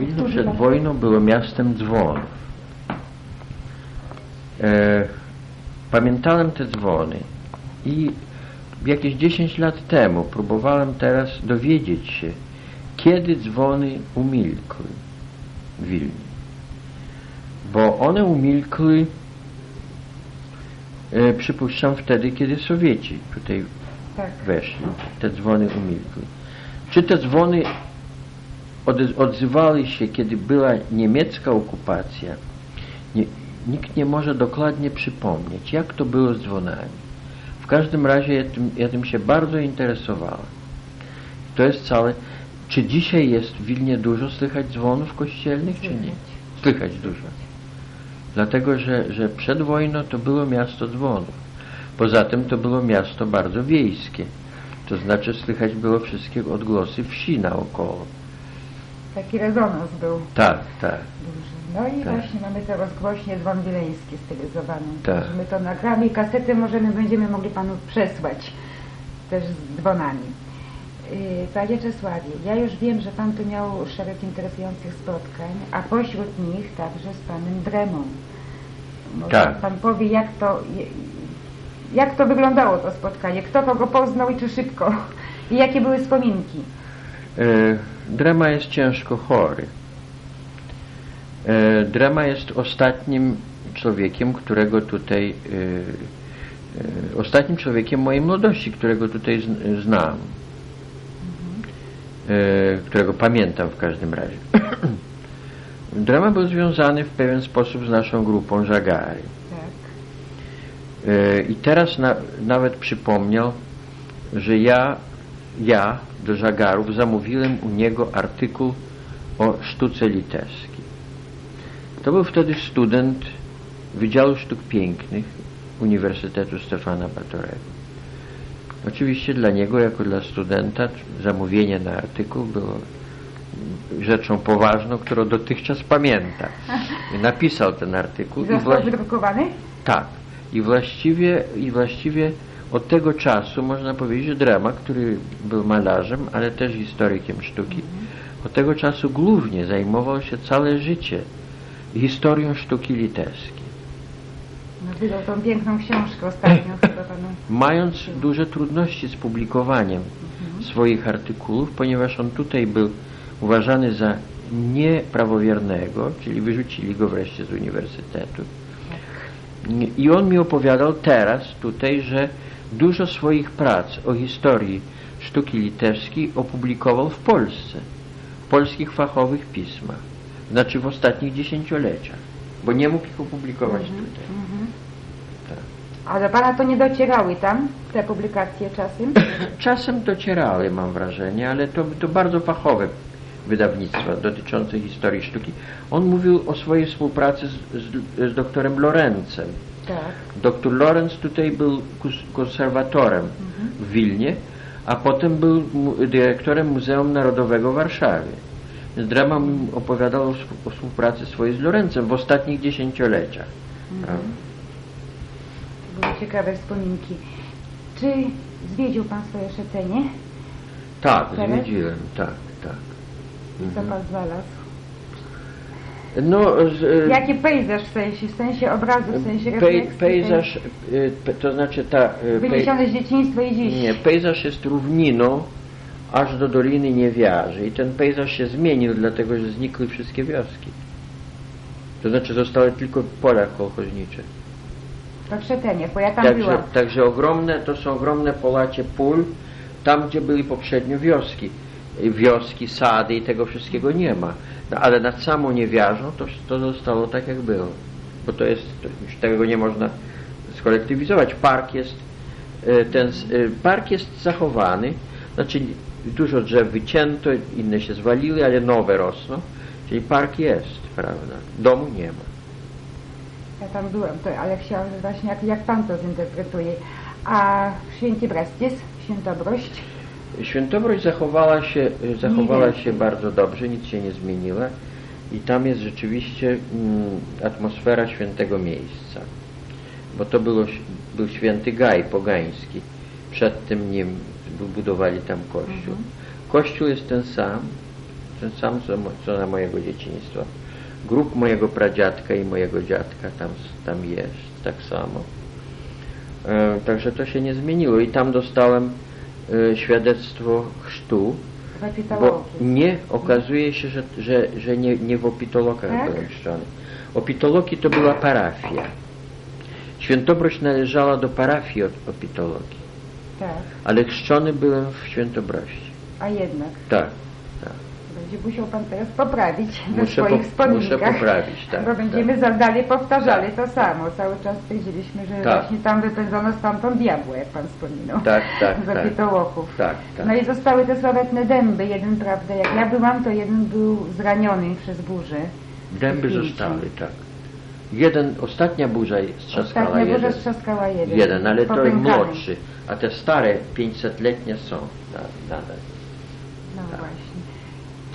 Wilno przed wojną było miastem dzwonów. E, pamiętałem te dzwony i jakieś 10 lat temu próbowałem teraz dowiedzieć się, kiedy dzwony umilkły w Wilnie. Bo one umilkły, e, przypuszczam, wtedy, kiedy Sowieci tutaj Tak. weszli. Te dzwony umilkły. Czy te dzwony od, odzywali się, kiedy była niemiecka okupacja? Nie, nikt nie może dokładnie przypomnieć, jak to było z dzwonami. W każdym razie ja tym, ja tym się bardzo interesowałem. To jest całe... Czy dzisiaj jest w Wilnie dużo słychać dzwonów kościelnych, czy nie? Słychać. Słychać dużo. Dlatego, że, że przed wojną to było miasto dzwonów. Poza tym to było miasto bardzo wiejskie. To znaczy słychać było wszystkie odgłosy wsi naokoło. Taki rezonans był Tak, tak. duży. No i Tak. właśnie mamy teraz głośnie dzwon wileński stylizowany. Tak. My to nagramy i kasety możemy, będziemy mogli Panu przesłać też z dzwonami. Yy, Panie Czesławie, ja już wiem, że Pan tu miał szereg interesujących spotkań, a pośród nich także z Panem Dremą. Może Tak. Pan powie, jak to, jak to wyglądało to spotkanie? Kto kogo poznał i czy szybko? I jakie były wspominki? E, Drema jest ciężko chory. E, Drema jest ostatnim człowiekiem, którego tutaj, e, e, ostatnim człowiekiem mojej młodości, którego tutaj zn- znam. Którego pamiętam w każdym razie. Drema był związany w pewien sposób z naszą grupą Żagary. Tak. I teraz na, nawet przypomniał, że ja, ja do Żagarów zamówiłem u niego artykuł o sztuce litewskiej. To był wtedy student Wydziału Sztuk Pięknych Uniwersytetu Stefana Batorego. Oczywiście dla niego, jako dla studenta, zamówienie na artykuł było rzeczą poważną, którą dotychczas pamięta. I napisał ten artykuł. Został wydrukowany? tak. I właściwie, I właściwie od tego czasu można powiedzieć, że Drama, który był malarzem, ale też historykiem sztuki, od tego czasu głównie zajmował się całe życie historią sztuki litewskiej. No, wydał tą piękną książkę ostatnio chyba panu. Mając duże trudności z publikowaniem swoich artykułów, ponieważ on tutaj był uważany za nieprawowiernego, czyli wyrzucili go wreszcie z uniwersytetu. I on mi opowiadał teraz tutaj, że dużo swoich prac o historii sztuki litewskiej opublikował w Polsce, w polskich fachowych pismach, znaczy w ostatnich dziesięcioleciach, bo nie mógł ich opublikować tutaj. A do pana to nie docierały tam te publikacje czasem? Czasem docierały, mam wrażenie, ale to, to bardzo fachowe wydawnictwa dotyczące historii sztuki. On mówił o swojej współpracy z, z, z doktorem Lorencem. Tak. Doktor Lorenz tutaj był konserwatorem w Wilnie, a potem był dyrektorem Muzeum Narodowego w Warszawie. Drama opowiadał o, współ- o współpracy swojej z Lorencem w ostatnich dziesięcioleciach. prawda? Były ciekawe wspominki. Czy zwiedził pan swoje Szecenie? Tak, Teraz? zwiedziłem, tak, tak. I co pan znalazł? No, z, Jaki pejzaż w sensie, w sensie obrazu, w sensie Pej, pejzaż, y, pe, to znaczy ta... pej, Wyniesiony z dzieciństwa i dziś. nie, pejzaż jest równiną aż do Doliny Niewiarzy i ten pejzaż się zmienił, dlatego że znikły wszystkie wioski. To znaczy zostały tylko pola kolchoźnicze. To w Szecenie, bo ja tam Także, byłam. także ogromne, to są ogromne polacie pól, tam gdzie byli poprzednio wioski. Wioski, sady i tego wszystkiego nie ma. No, ale nad samą Niewiarzą to, to zostało tak jak było. Bo to jest, to już tego nie można skolektywizować. Park jest, y, ten, y, park jest zachowany, znaczy dużo drzew wycięto, inne się zwaliły, ale nowe rosną. Czyli park jest, prawda? Domu nie ma. Ja tam byłam, to, ale chciałam właśnie, jak, jak pan to zinterpretuje. A w Święcie Bresties, Świętobrość, Świętobrość zachowała się, zachowała więcej. się bardzo dobrze, nic się nie zmieniła i tam jest rzeczywiście mm, atmosfera świętego miejsca, bo to było, był święty Gaj pogański, przed tym nim budowali tam kościół. Kościół jest ten sam, ten sam co, co na mojego dzieciństwa. Grób mojego pradziadka i mojego dziadka tam, tam jest, tak samo. E, także to się nie zmieniło i tam dostałem świadectwo chrztu, bo nie, okazuje się, że, że, że nie, nie w Opitolokach Tak? byłem chrzczony. Opitoloki to była parafia. Świętobrość należała do parafii Op- Opitoloki, Tak, ale chrzczony byłem w Świętobrości. a jednak. Tak. Będzie musiał Pan teraz poprawić we Muszę swoich po- wspomnieniach. muszę poprawić, tak, Bo będziemy za dalej powtarzali Tak. to samo. Cały czas stwierdziliśmy, że Tak. właśnie tam wypędzono stamtąd diabła, jak Pan wspominał. Tak, tak, Z tak. Opitołoków. Tak, tak. No i zostały te sławetne dęby. Jeden, prawda, jak ja byłam, to jeden był zraniony przez burzę. Dęby zostały, tak. Jeden, ostatnia burza strzaskała Ostatnia burza jeden. strzaskała jeden. Jeden, ale to Popękany. młodszy, a te stare 500-letnie są na- nadal. No Tak. właśnie.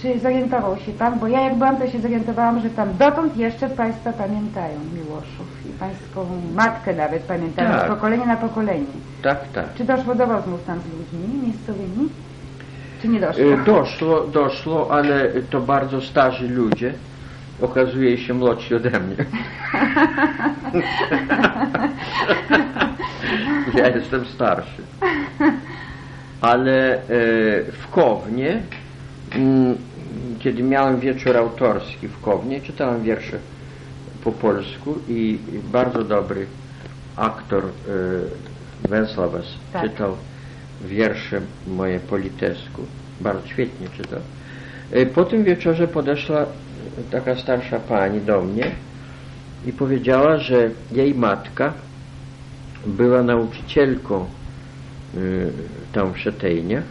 Czy zorientował się Pan? Bo ja jak byłam, to się zorientowałam, że tam dotąd jeszcze Państwo pamiętają Miłoszów i Pańską matkę nawet pamiętają Tak. z pokolenia na pokolenie. Tak, tak. Czy doszło do rozmów tam z ludźmi miejscowymi? Czy nie doszło? Y, Doszło, doszło, ale to bardzo starzy ludzie. Okazuje się młodsi ode mnie. ja jestem starszy. Ale e, w Kownie, mm, kiedy miałem wieczór autorski w Kownie, czytałem wiersze po polsku i bardzo dobry aktor e, Wensławas Tak. czytał wiersze moje po litewsku. Bardzo świetnie czytał. E, Po tym wieczorze podeszła taka starsza pani do mnie i powiedziała, że jej matka była nauczycielką y, tam w Szetejniach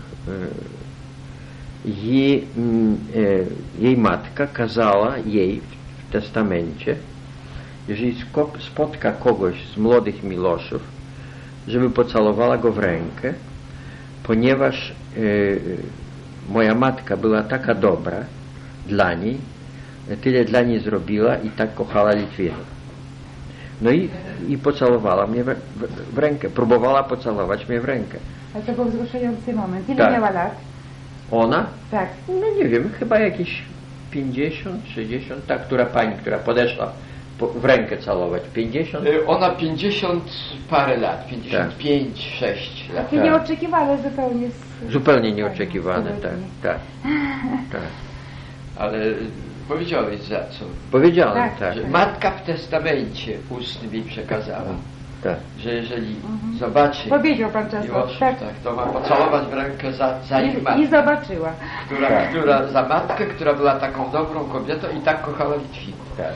i mm, e, jej matka kazała jej w testamencie, jeżeli spotka kogoś z młodych Miloszów, żeby pocałowała go w rękę, ponieważ e, moja matka była taka dobra dla niej, tyle dla niej zrobiła i tak kochała Litwinów. No i, i pocałowała mnie w, w, w rękę, próbowała pocałować mnie w rękę. Ale to był wzruszający moment. Ile Tak. miała lat? Ona? Tak. No nie wiem, chyba jakieś 50, 60, ta, która pani, która podeszła po, w rękę całować, 50? Y, Ona 50 parę lat, 55, 6 lat. Takie Tak. nieoczekiwane zupełnie. Z... Zupełnie nieoczekiwane, tak, Zupełnie. tak, tak. Ale powiedziałeś za co? Powiedziałem, Tak, tak, Że tak. matka w testamencie ustnym jej przekazała, tak. że jeżeli Mhm. zobaczy Powiedział Pan. Miłosz, Tak. tak, to ma pocałować w rękę za, za ich I, I matkę, zobaczyła. która, Tak. która, za matkę, która była taką dobrą kobietą i tak kochała Litwinów. tak.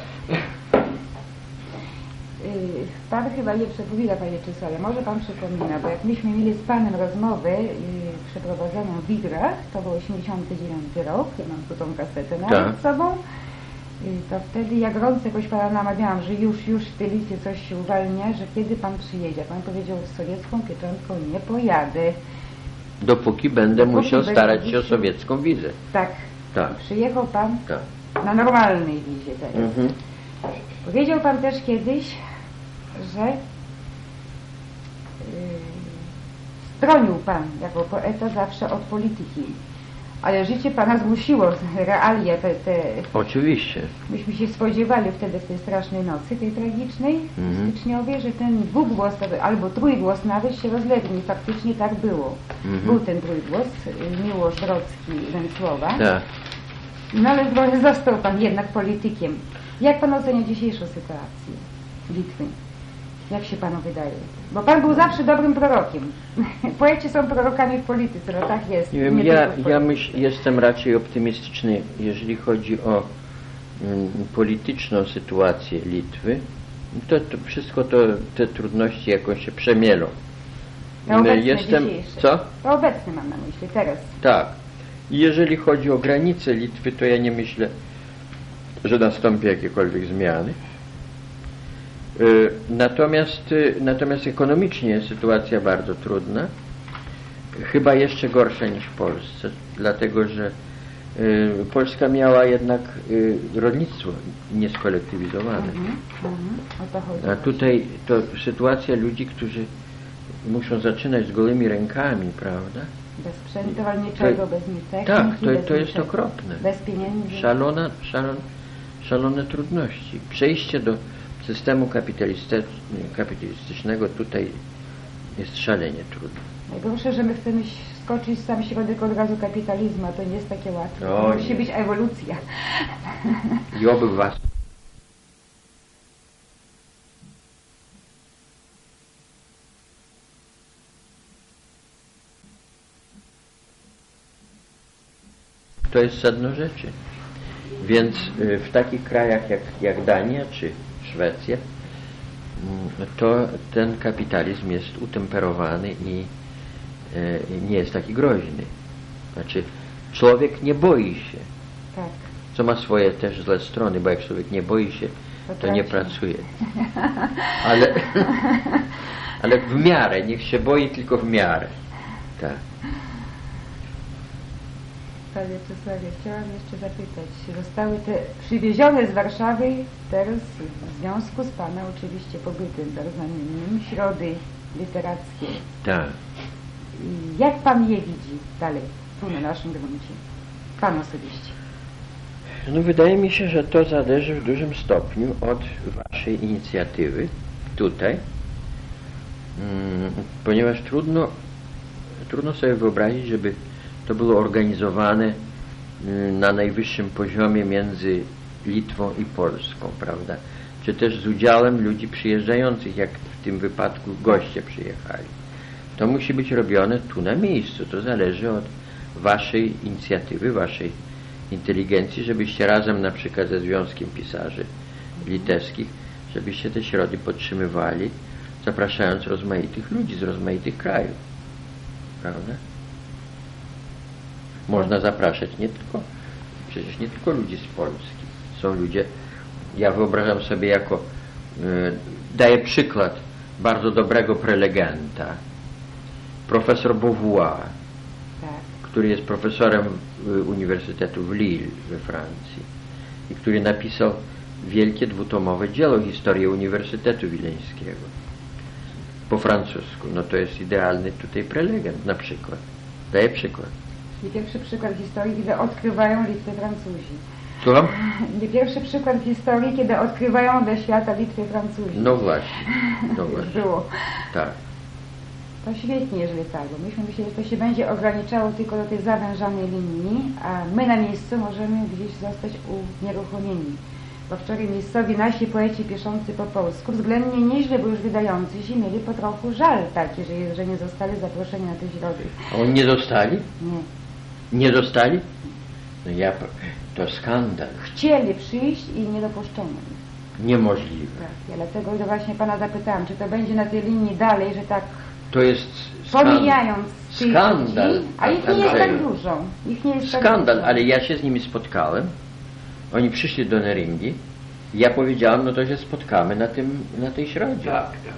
Y, Pan chyba nie przepowiada, Panie Czesławie. Może Pan przypomina, bo jak myśmy mieli z Panem rozmowę y, przeprowadzoną w Igrach, to był 89 rok, ja mam tu tą kasetę nawet Tak. z sobą, to wtedy ja gorąco jakoś Pana namawiałam, że już, już w tej liście coś się uwalnia, że kiedy Pan przyjedzie. Pan powiedział, z sowiecką pieczątką nie pojadę. Dopóki będę Dopóki musiał starać się o sowiecką wizę. Tak, Tak, przyjechał Pan tak. na normalnej wizie teraz. Mhm. Powiedział Pan też kiedyś, że yy, stronił Pan jako poeta zawsze od polityki. Ale życie Pana zmusiło, realia te, te Oczywiście. myśmy się spodziewali wtedy w tej strasznej nocy, tej tragicznej, Mhm. styczniowej, że ten dwugłos albo trójgłos nawet się rozlegnie. I faktycznie tak było. Mhm. Był ten trójgłos, Miłosz Brodzki, Węsłowa. Tak. No ale został Pan jednak politykiem. Jak Pan ocenia dzisiejszą sytuację Litwy? Jak się Panu wydaje? Bo Pan był zawsze dobrym prorokiem. Poeci są prorokami w polityce, no tak jest. Nie wiem, Nie ja, ja myśl, jestem raczej optymistyczny, jeżeli chodzi o mm, polityczną sytuację Litwy. To, to wszystko to, te trudności jakoś się przemielą. To obecne, jestem, dzisiejsze. co? To obecny mam na myśli, teraz. Tak. I jeżeli chodzi o granice Litwy, to ja nie myślę, że nastąpi jakiekolwiek zmiany. Y, Natomiast, y, natomiast ekonomicznie jest sytuacja bardzo trudna, chyba jeszcze gorsza niż w Polsce, dlatego że y, Polska miała jednak rolnictwo nieskolektywizowane. Mhm, mhm. A tutaj to sytuacja ludzi, którzy muszą zaczynać z gołymi rękami, prawda? Bez sprzętu rolniczego, bez nic techniki, Tak, to, bez to jest niczego. okropne. Bez pieniędzy. Szalona, szalon, szalone trudności. Przejście do systemu kapitalistycznego tutaj jest szalenie trudne. Najgorsze, że my chcemy skoczyć w sam środek od razu kapitalizmu, a to nie jest takie łatwe. O, To musi być ewolucja. I oby was To jest sedno rzeczy. Więc y, w takich krajach jak, jak Dania czy Szwecja mm, to ten kapitalizm jest utemperowany i y, nie jest taki groźny. Znaczy człowiek nie boi się, Tak. co ma swoje też złe strony, bo jak człowiek nie boi się, To to nie pracuje. Ale, ale w miarę, niech się boi tylko w miarę. Tak. Panie Czesławie, chciałam jeszcze zapytać. Zostały te przywiezione z Warszawy teraz w związku z Pana oczywiście pobytem znamiennym środy literackie. Tak. Jak Pan je widzi dalej, tu na naszym gruncie? Pan osobiście. No wydaje mi się, że to zależy w dużym stopniu od Waszej inicjatywy tutaj, mm, ponieważ trudno, trudno sobie wyobrazić, żeby to było organizowane mm, na najwyższym poziomie między Litwą i Polską, prawda? Czy też z udziałem ludzi przyjeżdżających, jak w tym wypadku goście przyjechali. To musi być robione tu na miejscu. To zależy od Waszej inicjatywy, Waszej inteligencji, żebyście razem na przykład ze Związkiem Pisarzy Litewskich, żebyście te środy podtrzymywali, zapraszając rozmaitych ludzi z rozmaitych krajów. Prawda? Można zapraszać nie tylko, przecież nie tylko ludzi z Polski. Są ludzie, ja wyobrażam sobie jako, y, daję przykład bardzo dobrego prelegenta, profesor Beauvoir, Tak. który jest profesorem y, Uniwersytetu w Lille we Francji i który napisał wielkie dwutomowe dzieło Historię Uniwersytetu Wileńskiego po francusku. No to jest idealny tutaj prelegent na przykład. Daję przykład. Nie pierwszy przykład historii, kiedy odkrywają Litwę Francuzi. Słucham? Nie pierwszy przykład historii, kiedy odkrywają dla świata Litwę Francuzi. No właśnie. No właśnie. było. Tak. To świetnie, jeżeli tak, bo myśmy myśleli, że to się będzie ograniczało tylko do tej zawężanej linii, a my na miejscu możemy gdzieś zostać unieruchomieni. Bo wczoraj miejscowi nasi poeci piszący po polsku, względnie nieźle, bo już wydający się, mieli po trochu żal taki, że, że nie zostali zaproszeni na te środy. A oni nie dostali? Nie. Nie dostali? No ja, to skandal. Chcieli przyjść i nie dopuszczono ich. Niemożliwe. Tak, ja dlatego właśnie Pana zapytałam, czy to będzie na tej linii dalej, że tak To jest skandal. pomijając Skandal, ludzi, a ich nie jest tak dużo. Ich nie jest tak Skandal, dużo. ale ja się z nimi spotkałem. Oni przyszli do Neringi. Ja powiedziałem, no to się spotkamy na, tym, na tej środzie. Tak, tak,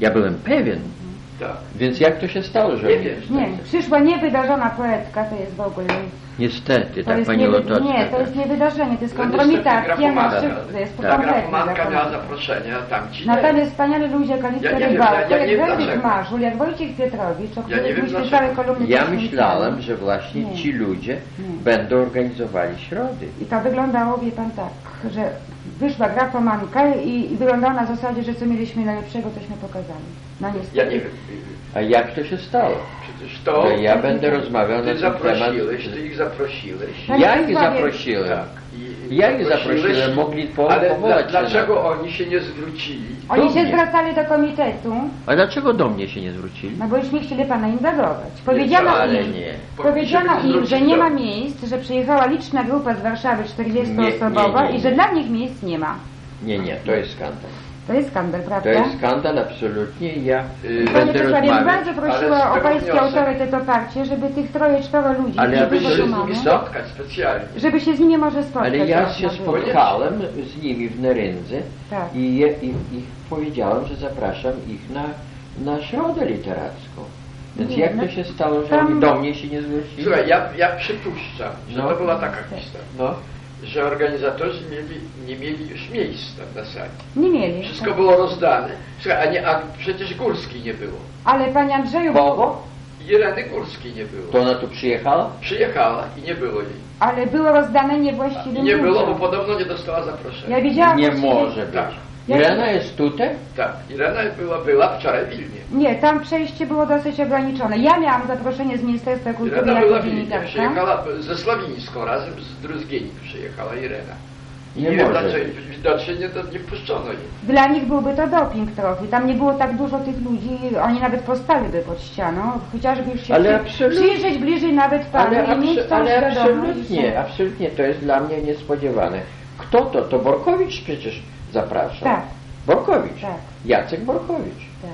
Ja byłem pewien. Tak. Więc jak to się stało, że Nie wiesz. Nie, przyszła niewydarzona poetka, to jest w ogóle... Niestety, To tak jest pani nie, Lotocka. nie, to tak. jest nie wydarzenie, to jest No kompromitacja, niestety, na to jest Tak. Grafomanka miała grafomanka. zaproszenie, a tamci nie. Natomiast wspaniali ludzie, Kalisto Ja Rybałko, ja- ja jak Henryk. Maszul, jak Wojciech Pietrowicz, o Ja których wiem myśmy całe kolumny Ja myślałem, że właśnie Nie. ci ludzie Nie. będą organizowali środy. I to wyglądało, wie pan, tak, że wyszła grafomanka i, i wyglądało na zasadzie, że co mieliśmy najlepszego, tośmy pokazali. No niestety. Ja nie wiem. A jak to się stało? Przecież to... To ja będę rozmawiał na ten temat. zaprosiłeś, ty ich zaprosiłeś. Ja ich zaprosiłem. Tak. Ja ich zaprosiłem, mogli po, Ale powołać dla, dlaczego oni się nie zwrócili? Oni do się mnie. zwracali do komitetu, A dlaczego do mnie się nie zwrócili? no bo już nie chcieli pana inwagować. Powiedziano Ale im, nie. powiedziano im, że nie ma miejsc, że przyjechała liczna grupa z Warszawy, Nie, 40-osobowa nie, nie, i że nie. dla nich miejsc nie ma. Nie, nie, to jest skandal. To jest skandal, To prawda? jest skandal absolutnie i ja Yy, Panie będę Czesławie, bardzo prosiła o pański autorytet oparcie, żeby tych troje, czworo ludzi, Ale Żeby się z nimi spotkać specjalnie. żeby się z nimi może spotkać. Ale ja się spotkałem z nimi w Neryndze Tak. i, je, i, i powiedziałem, że zapraszam ich na, na środę literacką. Więc Nie, jak no to się stało, że tam- oni do mnie się nie zwrócili? Słuchaj, ja, ja przypuszczam, że No. to była taka historia, No, że organizatorzy mieli, nie mieli już miejsca na sali. Nie mieli. Wszystko tak. było rozdane. Słuchaj, a, nie, a przecież Górski nie było. Ale panie Andrzeju, Bobo? Ireny Górskiej nie było. To ona tu przyjechała? Przyjechała i nie było jej. Ale było rozdane I niewłaściwym nie było, bo podobno nie dostała zaproszenia. Ja widziałam Nie właściwie- może być. Tak. Irena jest tutaj? Tak, Irena była, była wczoraj w Wilnie. Nie, tam przejście było dosyć ograniczone. Ja miałam zaproszenie z Ministerstwa Kultury Irena jako była w Wilnie. dziennikarka. Przyjechała ze Slawińską razem z Druzgienik przyjechała Irena. Nie wiem może dlaczego, widocznie nie, to nie wpuszczono jej. Dla nich byłby to doping trochę. Tam nie było tak dużo tych ludzi, oni nawet postaliby pod ścianą, chociażby już się Ale przy- absolutnie. przyjrzeć bliżej nawet panu Ale, i mieć abso- tą ale świadomość. absolutnie, absolutnie, to jest dla mnie niespodziewane. Kto to? To Borkowicz przecież zapraszał. Tak. Borkowicz. Tak. Jacek Borkowicz. Tak.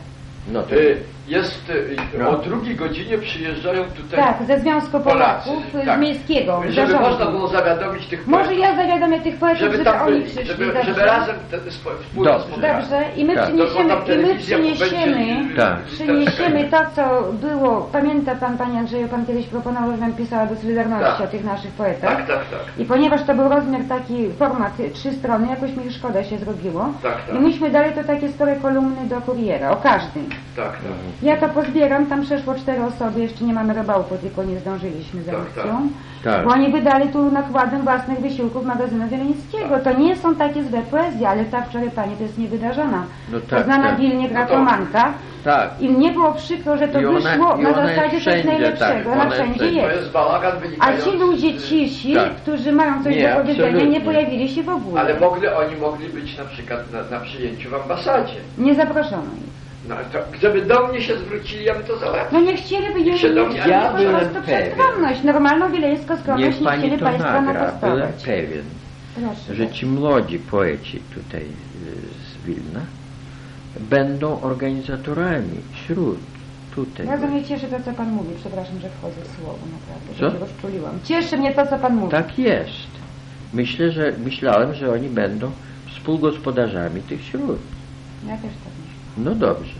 No to Y, Jest, y, No. o drugiej godzinie przyjeżdżają tutaj Tak, ze Związku Polacy. Polaków tak. z Miejskiego, Żeby zarządu. można było zawiadomić tych Może poetów, ja zawiadomię tych poetów, żeby żeby, tam oni byli, przyszli. żeby, dobrze? żeby razem wspólne Dobrze. i my Tak. przyniesiemy, i my przyniesiemy, Tak. przyniesiemy to, co było. Pamięta pan, panie Andrzeju, pan kiedyś proponował, żebym pisała do Solidarności Tak. o tych naszych poetach. Tak, tak, tak. I ponieważ to był rozmiar taki, format trzy strony, jakoś mi szkoda się zrobiło. Tak, tak. I myśmy dali to takie stare kolumny do kuriera, o każdym. Tak, tak. Ja to pozbieram, tam przeszło cztery osoby, jeszcze nie mamy robału, tylko nie zdążyliśmy z Tak, aukcją. tak. Bo oni wydali tu nakładem własnych wysiłków magazynu Wieleńskiego. To nie są takie złe poezje, ale ta wczoraj pani to jest niewydarzona. No tak, Poznana tak. Wilnie gratomanka. tak. I mnie było przykro, że to I ona- wyszło na zasadzie coś wszędzie, najlepszego. tak, na ona jest wszędzie jest. jest bałagan A ci ludzie cisi, Tak. którzy mają coś Nie, do powiedzenia, nie absolutnie. pojawili się w ogóle. Ale mogli, oni mogli być na przykład na, na przyjęciu w ambasadzie. Nie zaproszono ich. No, to, gdyby do mnie się zwrócili, ja bym to załatwił. No nie chcieliby, nie, nie się do mnie- Ja byłem prostu pewien. skromność. Normalną wileńską skromność Niech nie pani chcieli to Państwa nagra. Byłem napastować. pewien, Proszę. że ci młodzi poeci tutaj y, z Wilna będą organizatorami wśród tutaj. Bardzo mnie cieszy to, co Pan mówi. Przepraszam, że wchodzę w słowo, naprawdę. Co? że się rozczuliłam. Cieszy mnie to, co Pan mówi. Tak jest. Myślę, że myślałem, że oni będą współgospodarzami tych śród. Ja też tak myślę. No dobrze.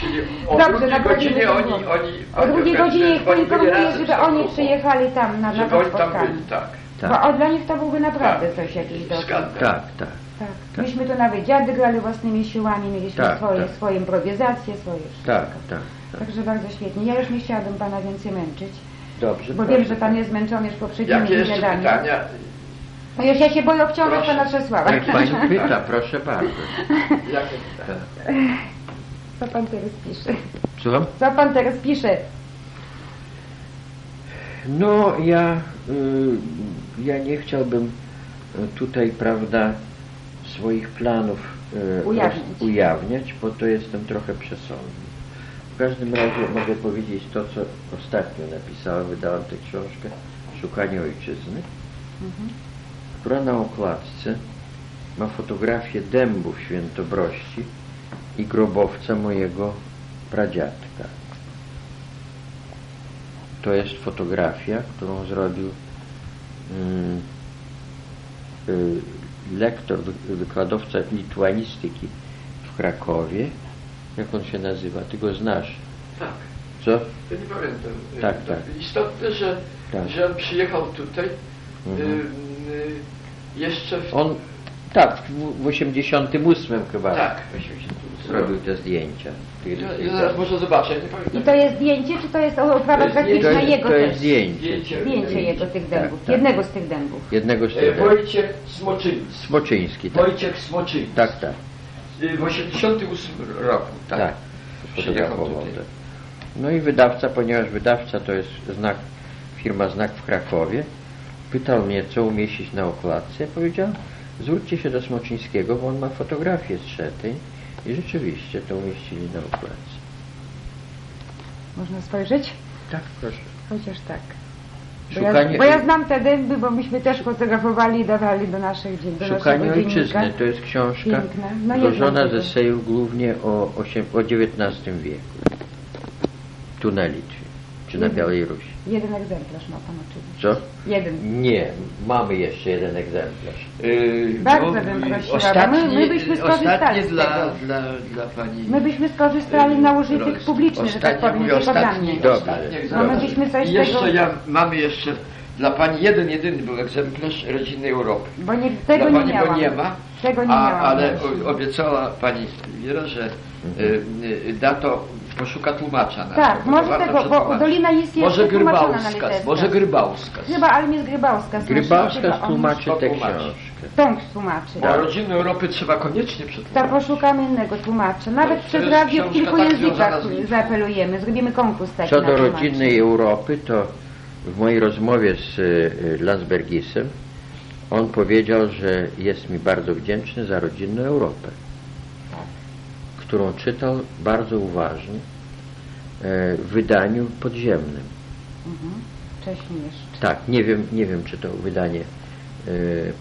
Czyli o Dobrze, drugiej naprawimy godzinie to oni, oni... O drugiej godzinie ich poinformuję, żeby oni przyjechali tam na, na Żeby to oni tam spotkanie. byli, tak. Bo Tak, o, dla nich to byłby naprawdę Tak. coś jakiś dobry. Skandal. tak, tak. Tak. Tak. Myśmy tu nawet dziady grali własnymi siłami, mieliśmy Tak, swoje, tak. swoje improwizacje, swoje wszystko. Tak, tak, tak. Także bardzo świetnie. Ja już nie chciałabym Pana więcej męczyć, Dobrze. bo proszę. wiem, że Pan jest zmęczony już poprzednimi Jakie jeszcze wywiadami. pytania? No już ja się boję obciążać Proszę. Pana Czesława. Jak pani pyta, proszę bardzo. Jakie pytania? Co Pan teraz pisze? Słucham? Co Pan teraz pisze? No, ja, y, ja nie chciałbym y, tutaj, prawda, swoich planów y, Ujawnić. roz- ujawniać, bo to jestem trochę przesądny. W każdym razie mogę powiedzieć to, co ostatnio napisałem, wydałem tę książkę Szukanie Ojczyzny, która na okładce ma fotografię dębów świętobrości i grobowca mojego pradziadka. To jest fotografia, którą zrobił mm, y, lektor, wy- wykładowca lituanistyki w Krakowie. Jak on się nazywa? Ty go znasz. Tak, Co? to nie pamiętam. Tak, tak. Istotne, że, Tak. że on przyjechał tutaj Mhm. y, y, jeszcze w... On, tak, w, w 88 chyba Tak. Zrobił te zdjęcia. Ja, ja zaraz może zobaczę, nie I to jest zdjęcie, czy to jest oprawa to graficzna jest, jego to też? jest zdjęcie. Zdjęcie. Zdjęcie jego tych dębów. tak. Jednego z tych dębów. Jednego z E, tych. Wojciech Smoczyński. Smoczyński, tak. Wojciech Smoczyński. Tak, tak. Y, W 88 roku, tak. Tak. Przyjechał Fotografował tutaj. tak. No i wydawca, ponieważ wydawca to jest znak, firma Znak w Krakowie, pytał mnie, co umieścić na okładce. Ja powiedziałem, zwróćcie się do Smoczyńskiego, bo on ma fotografię z Szety. I rzeczywiście to umieścili na okładce. Można spojrzeć? Tak, proszę. Chociaż tak. Bo ja, Szukanie, bo ja znam te dęby, bo myśmy też fotografowali i dawali do naszych dzie- do Szukanie Ojczyzny dziennika. to jest książka Piękne. No złożona ze sejów głównie o, o XIX wieku. Tu na Litwie, czy na. Białej Rusi. Jeden egzemplarz ma pan oczywiście. Co? Jeden. Nie, mamy jeszcze jeden egzemplarz. Yy, Bardzo bym prosiła, bo my- my byśmy skorzystali ostatnie z dla, tego. dla, dla pani... My byśmy skorzystali na użytek Roz- publiczny, że tak ostatnie, powiem, mówię, tylko dla ostatnie, mnie. Dobrze, ostatnie. No my byśmy coś jeszcze tego... ja, mamy jeszcze dla pani jeden, jedyny był egzemplarz Rodziny Europy. Bo nie, tego dla nie pani miałam. go nie ma, Tego nie a, miałam. ale o, obiecała pani Wiera, że y, y, da to poszuka tłumacza na Tak, to, może tego, bo. Dolina jest Może jeszcze tłumaczona na litewską. może Grybauskas. Chyba, ale nie Chyba on tłumaczy tę tłumaczy. książkę. Tą tłumaczy. Bo rodzinę Europy trzeba koniecznie przetłumaczyć. poszukamy innego tłumacza. Nawet To przez radio w kilku tak językach z zaapelujemy. Zrobimy konkurs taki Co do rodzinnej Europy, to w mojej rozmowie z y, y, Landsbergisem on powiedział, że jest mi bardzo wdzięczny za rodzinną Europę, którą czytał bardzo uważnie w wydaniu podziemnym. Mhm. Wcześniej jeszcze. Tak, nie wiem, nie wiem czy to wydanie e,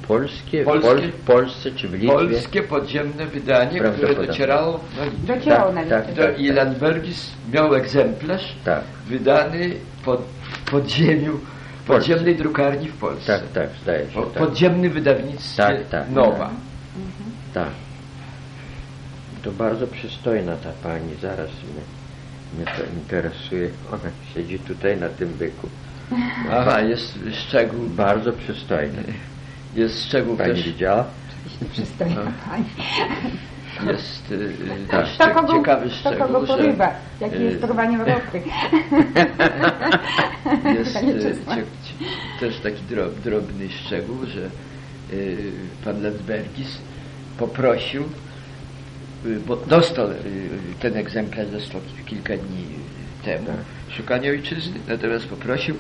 polskie, Polskie? Pol, w Polsce czy w Litwie. Polskie podziemne wydanie, które docierało do Litwy. Docierało Tak, na tak, listę. Do, I Landbergis miał egzemplarz Tak, wydany pod, w podziemiu, w podziemnej drukarni w Polsce. tak, tak, zdaje się. Po, Tak, podziemnym wydawnictwie Tak, tak. Nowa. tak. To bardzo przystojna ta pani, zaraz mnie, mnie to interesuje. Ona siedzi tutaj na tym byku. Aha, jest szczegół, Bardzo przystojna. jest szczegół Pani też, widziała? Przystojna No. pani. jest y, y, Tak. też To kogo, ciekawy to szczegół, kogo że porywa, jakie y, jest porwanie Europy. jest y, też taki drob, drobny szczegół, że y, pan Landsbergis poprosił, y, bo dostał y, ten egzemplarz dostał kilka dni temu, Tak. szukanie ojczyzny, natomiast poprosił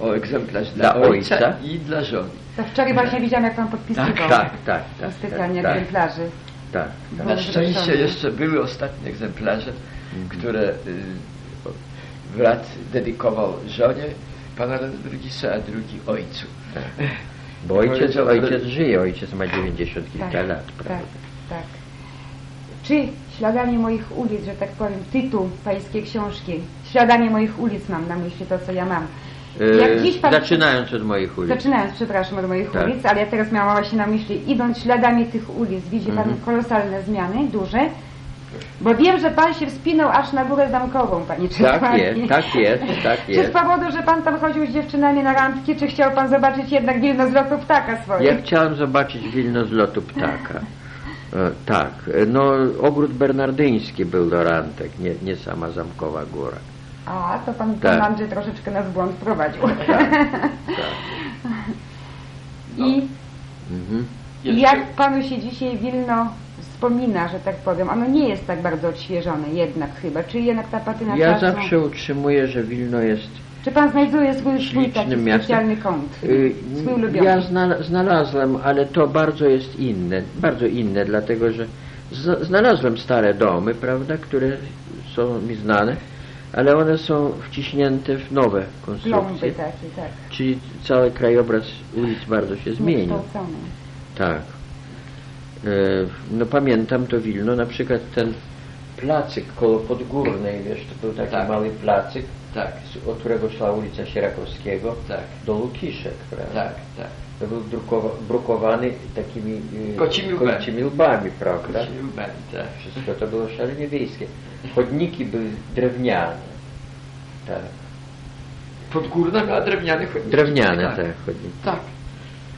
o egzemplarz Dla dla, ojca, ojca. i dla żony. To wczoraj właśnie widziałam, jak pan podpisywał. Tak, Tak, tak, tak. Specjalnie tak, egzemplarzy. tak, tak. Na szczęście jeszcze były ostatnie egzemplarze, Mhm. które y, brat dedykował żonie pana Landsbergisa, a drugi ojcu. Tak. Bo ojciec, ojciec żyje, ojciec ma 90 kilka Tak, lat, tak, prawda? tak. Czy śladami moich ulic, że tak powiem, tytuł pańskiej książki, śladami moich ulic mam na myśli to, co ja mam. E, pan- Zaczynając od moich ulic. Zaczynając, przepraszam, od moich Tak. ulic, ale ja teraz miałam właśnie na myśli, idąc śladami tych ulic, widzi pan Mhm. kolosalne zmiany, duże, bo wiem, że pan się wspinał aż na górę zamkową, panie Tak Czesławie. jest, tak jest, tak Czy z jest. powodu, że pan tam chodził z dziewczynami na randki, czy chciał pan zobaczyć jednak wilno z lotu ptaka swoje? Ja chciałem zobaczyć Wilno z lotu ptaka. E, tak, e, no ogród bernardyński był do rantek, nie, nie sama Zamkowa Góra. A, to pan, Tak. pan Andrzej troszeczkę nas w błąd prowadził. Tak. I Mhm. I jak panu się dzisiaj Wilno wspomina, że tak powiem, ono nie jest tak bardzo odświeżone jednak chyba, czy jednak ta patyna Ja czasu, zawsze utrzymuję, że Wilno jest czy pan znajduje swój, swój ślicznym taki miastem. specjalny kąt, Y, swój ulubiony? Ja znala- znalazłem, ale to bardzo jest inne, bardzo inne, dlatego że znalazłem stare domy, prawda, które są mi znane, ale one są wciśnięte w nowe Plomby konstrukcje, takie, tak. czyli cały krajobraz ulic bardzo się zmienił. Tak. E, No pamiętam to Wilno, na przykład ten placyk koło Podgórnej, wiesz, to był taki Tak. mały placyk, Tak, z- od którego szła ulica Sierakowskiego tak, do Lukiszek, prawda? tak, tak. To był drukowa- brukowany takimi y, Kocimi łbami. kocimi łbami, prawda? Kocimi łbami, tak. Wszystko to było szalenie wiejskie. Chodniki były drewniane. Tak. Podgórna miała drewniane chodniki. Drewniane tak. te chodniki. Tak.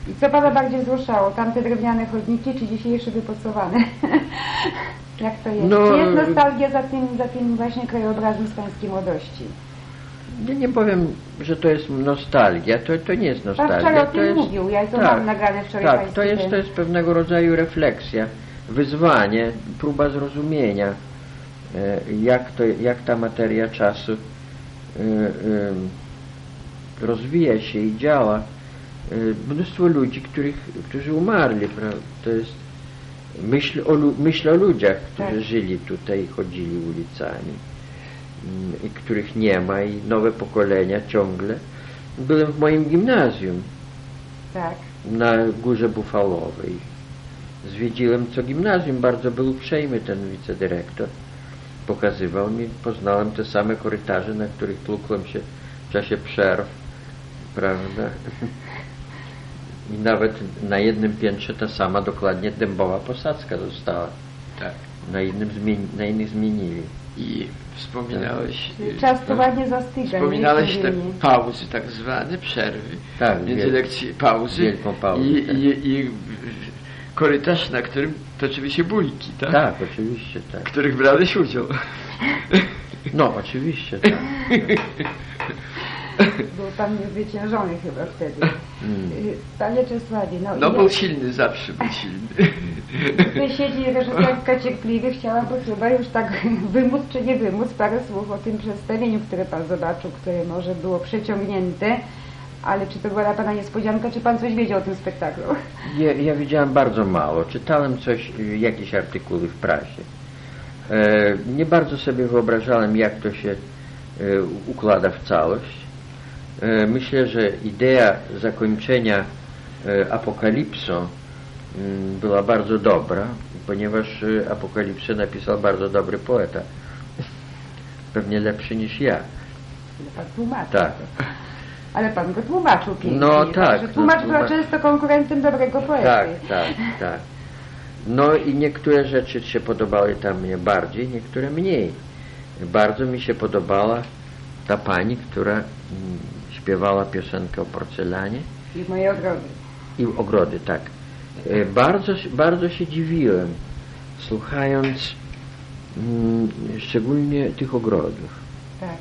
I co pana bardziej wzruszało, tamte drewniane chodniki, czy dzisiejsze wypocowane? Jak to jest? No, Czy jest nostalgia za tym, za tym właśnie krajobrazem z pańskiej młodości? Nie, nie powiem, że to jest nostalgia, to, to nie jest Pan nostalgia. wczoraj o to tym jest, mówił, ja to tak, mam nagrane wczoraj Tak, to jest, to jest pewnego rodzaju refleksja, wyzwanie, próba zrozumienia, e, jak, to, jak ta materia czasu e, e, rozwija się i działa. Mnóstwo ludzi, których, którzy umarli, prawda? to jest myśl o, myśl o ludziach, którzy Tak. żyli tutaj, chodzili ulicami i których nie ma i nowe pokolenia ciągle. Byłem w moim gimnazjum Tak. na Górze Bufalowej. Zwiedziłem co gimnazjum, bardzo był uprzejmy ten wicedyrektor. Pokazywał mi, poznałem te same korytarze, na których tłukłem się w czasie przerw, prawda? I nawet na jednym piętrze ta sama dokładnie dębowa posadzka została. tak. Na, innym zmieni, na innych zmienili. I wspominałeś... y, Czas to ładnie zastyga. Wspominałeś te pauzy, tak zwane przerwy. Tak, między wiel- lekcji pauzy. wielką pauzę, I, tak. i, i korytarz, na którym toczyły się bójki, tak? Tak, oczywiście, tak. W których brałeś udział. No, oczywiście, tak. Był pan niezwyciężony chyba wtedy. Mm. Y, Panie Czesławie, no, No i był silny, zawsze był silny. tutaj siedzi reżyserka cierpliwy, chciałaby chyba już tak wymóc czy nie wymóc parę słów o tym przedstawieniu, które pan zobaczył, które może było przeciągnięte, ale czy to była dla pana niespodzianka, czy pan coś wiedział o tym spektaklu? Ja, ja widziałem bardzo mało. Czytałem coś, y, jakieś artykuły w prasie. E, nie bardzo sobie wyobrażałem, jak to się e, układa w całość. E, myślę, że idea zakończenia e, apokalipsą mm, była bardzo dobra, ponieważ e, apokalipsę napisał bardzo dobry poeta. Pewnie lepszy niż ja. No, Pan tłumaczył. Tak. Ale pan go tłumaczył pięknie. No tak, no tłumacz była tłumacz- często konkurentem dobrego poety. Tak, tak, tak. No i niektóre rzeczy się podobały tam mnie bardziej, niektóre mniej. Bardzo mi się podobała ta pani, która mm, śpiewała piosenkę o porcelanie I moje ogrody. i ogrody, tak. E, Bardzo, bardzo się dziwiłem, słuchając mm, szczególnie tych ogrodów. Tak.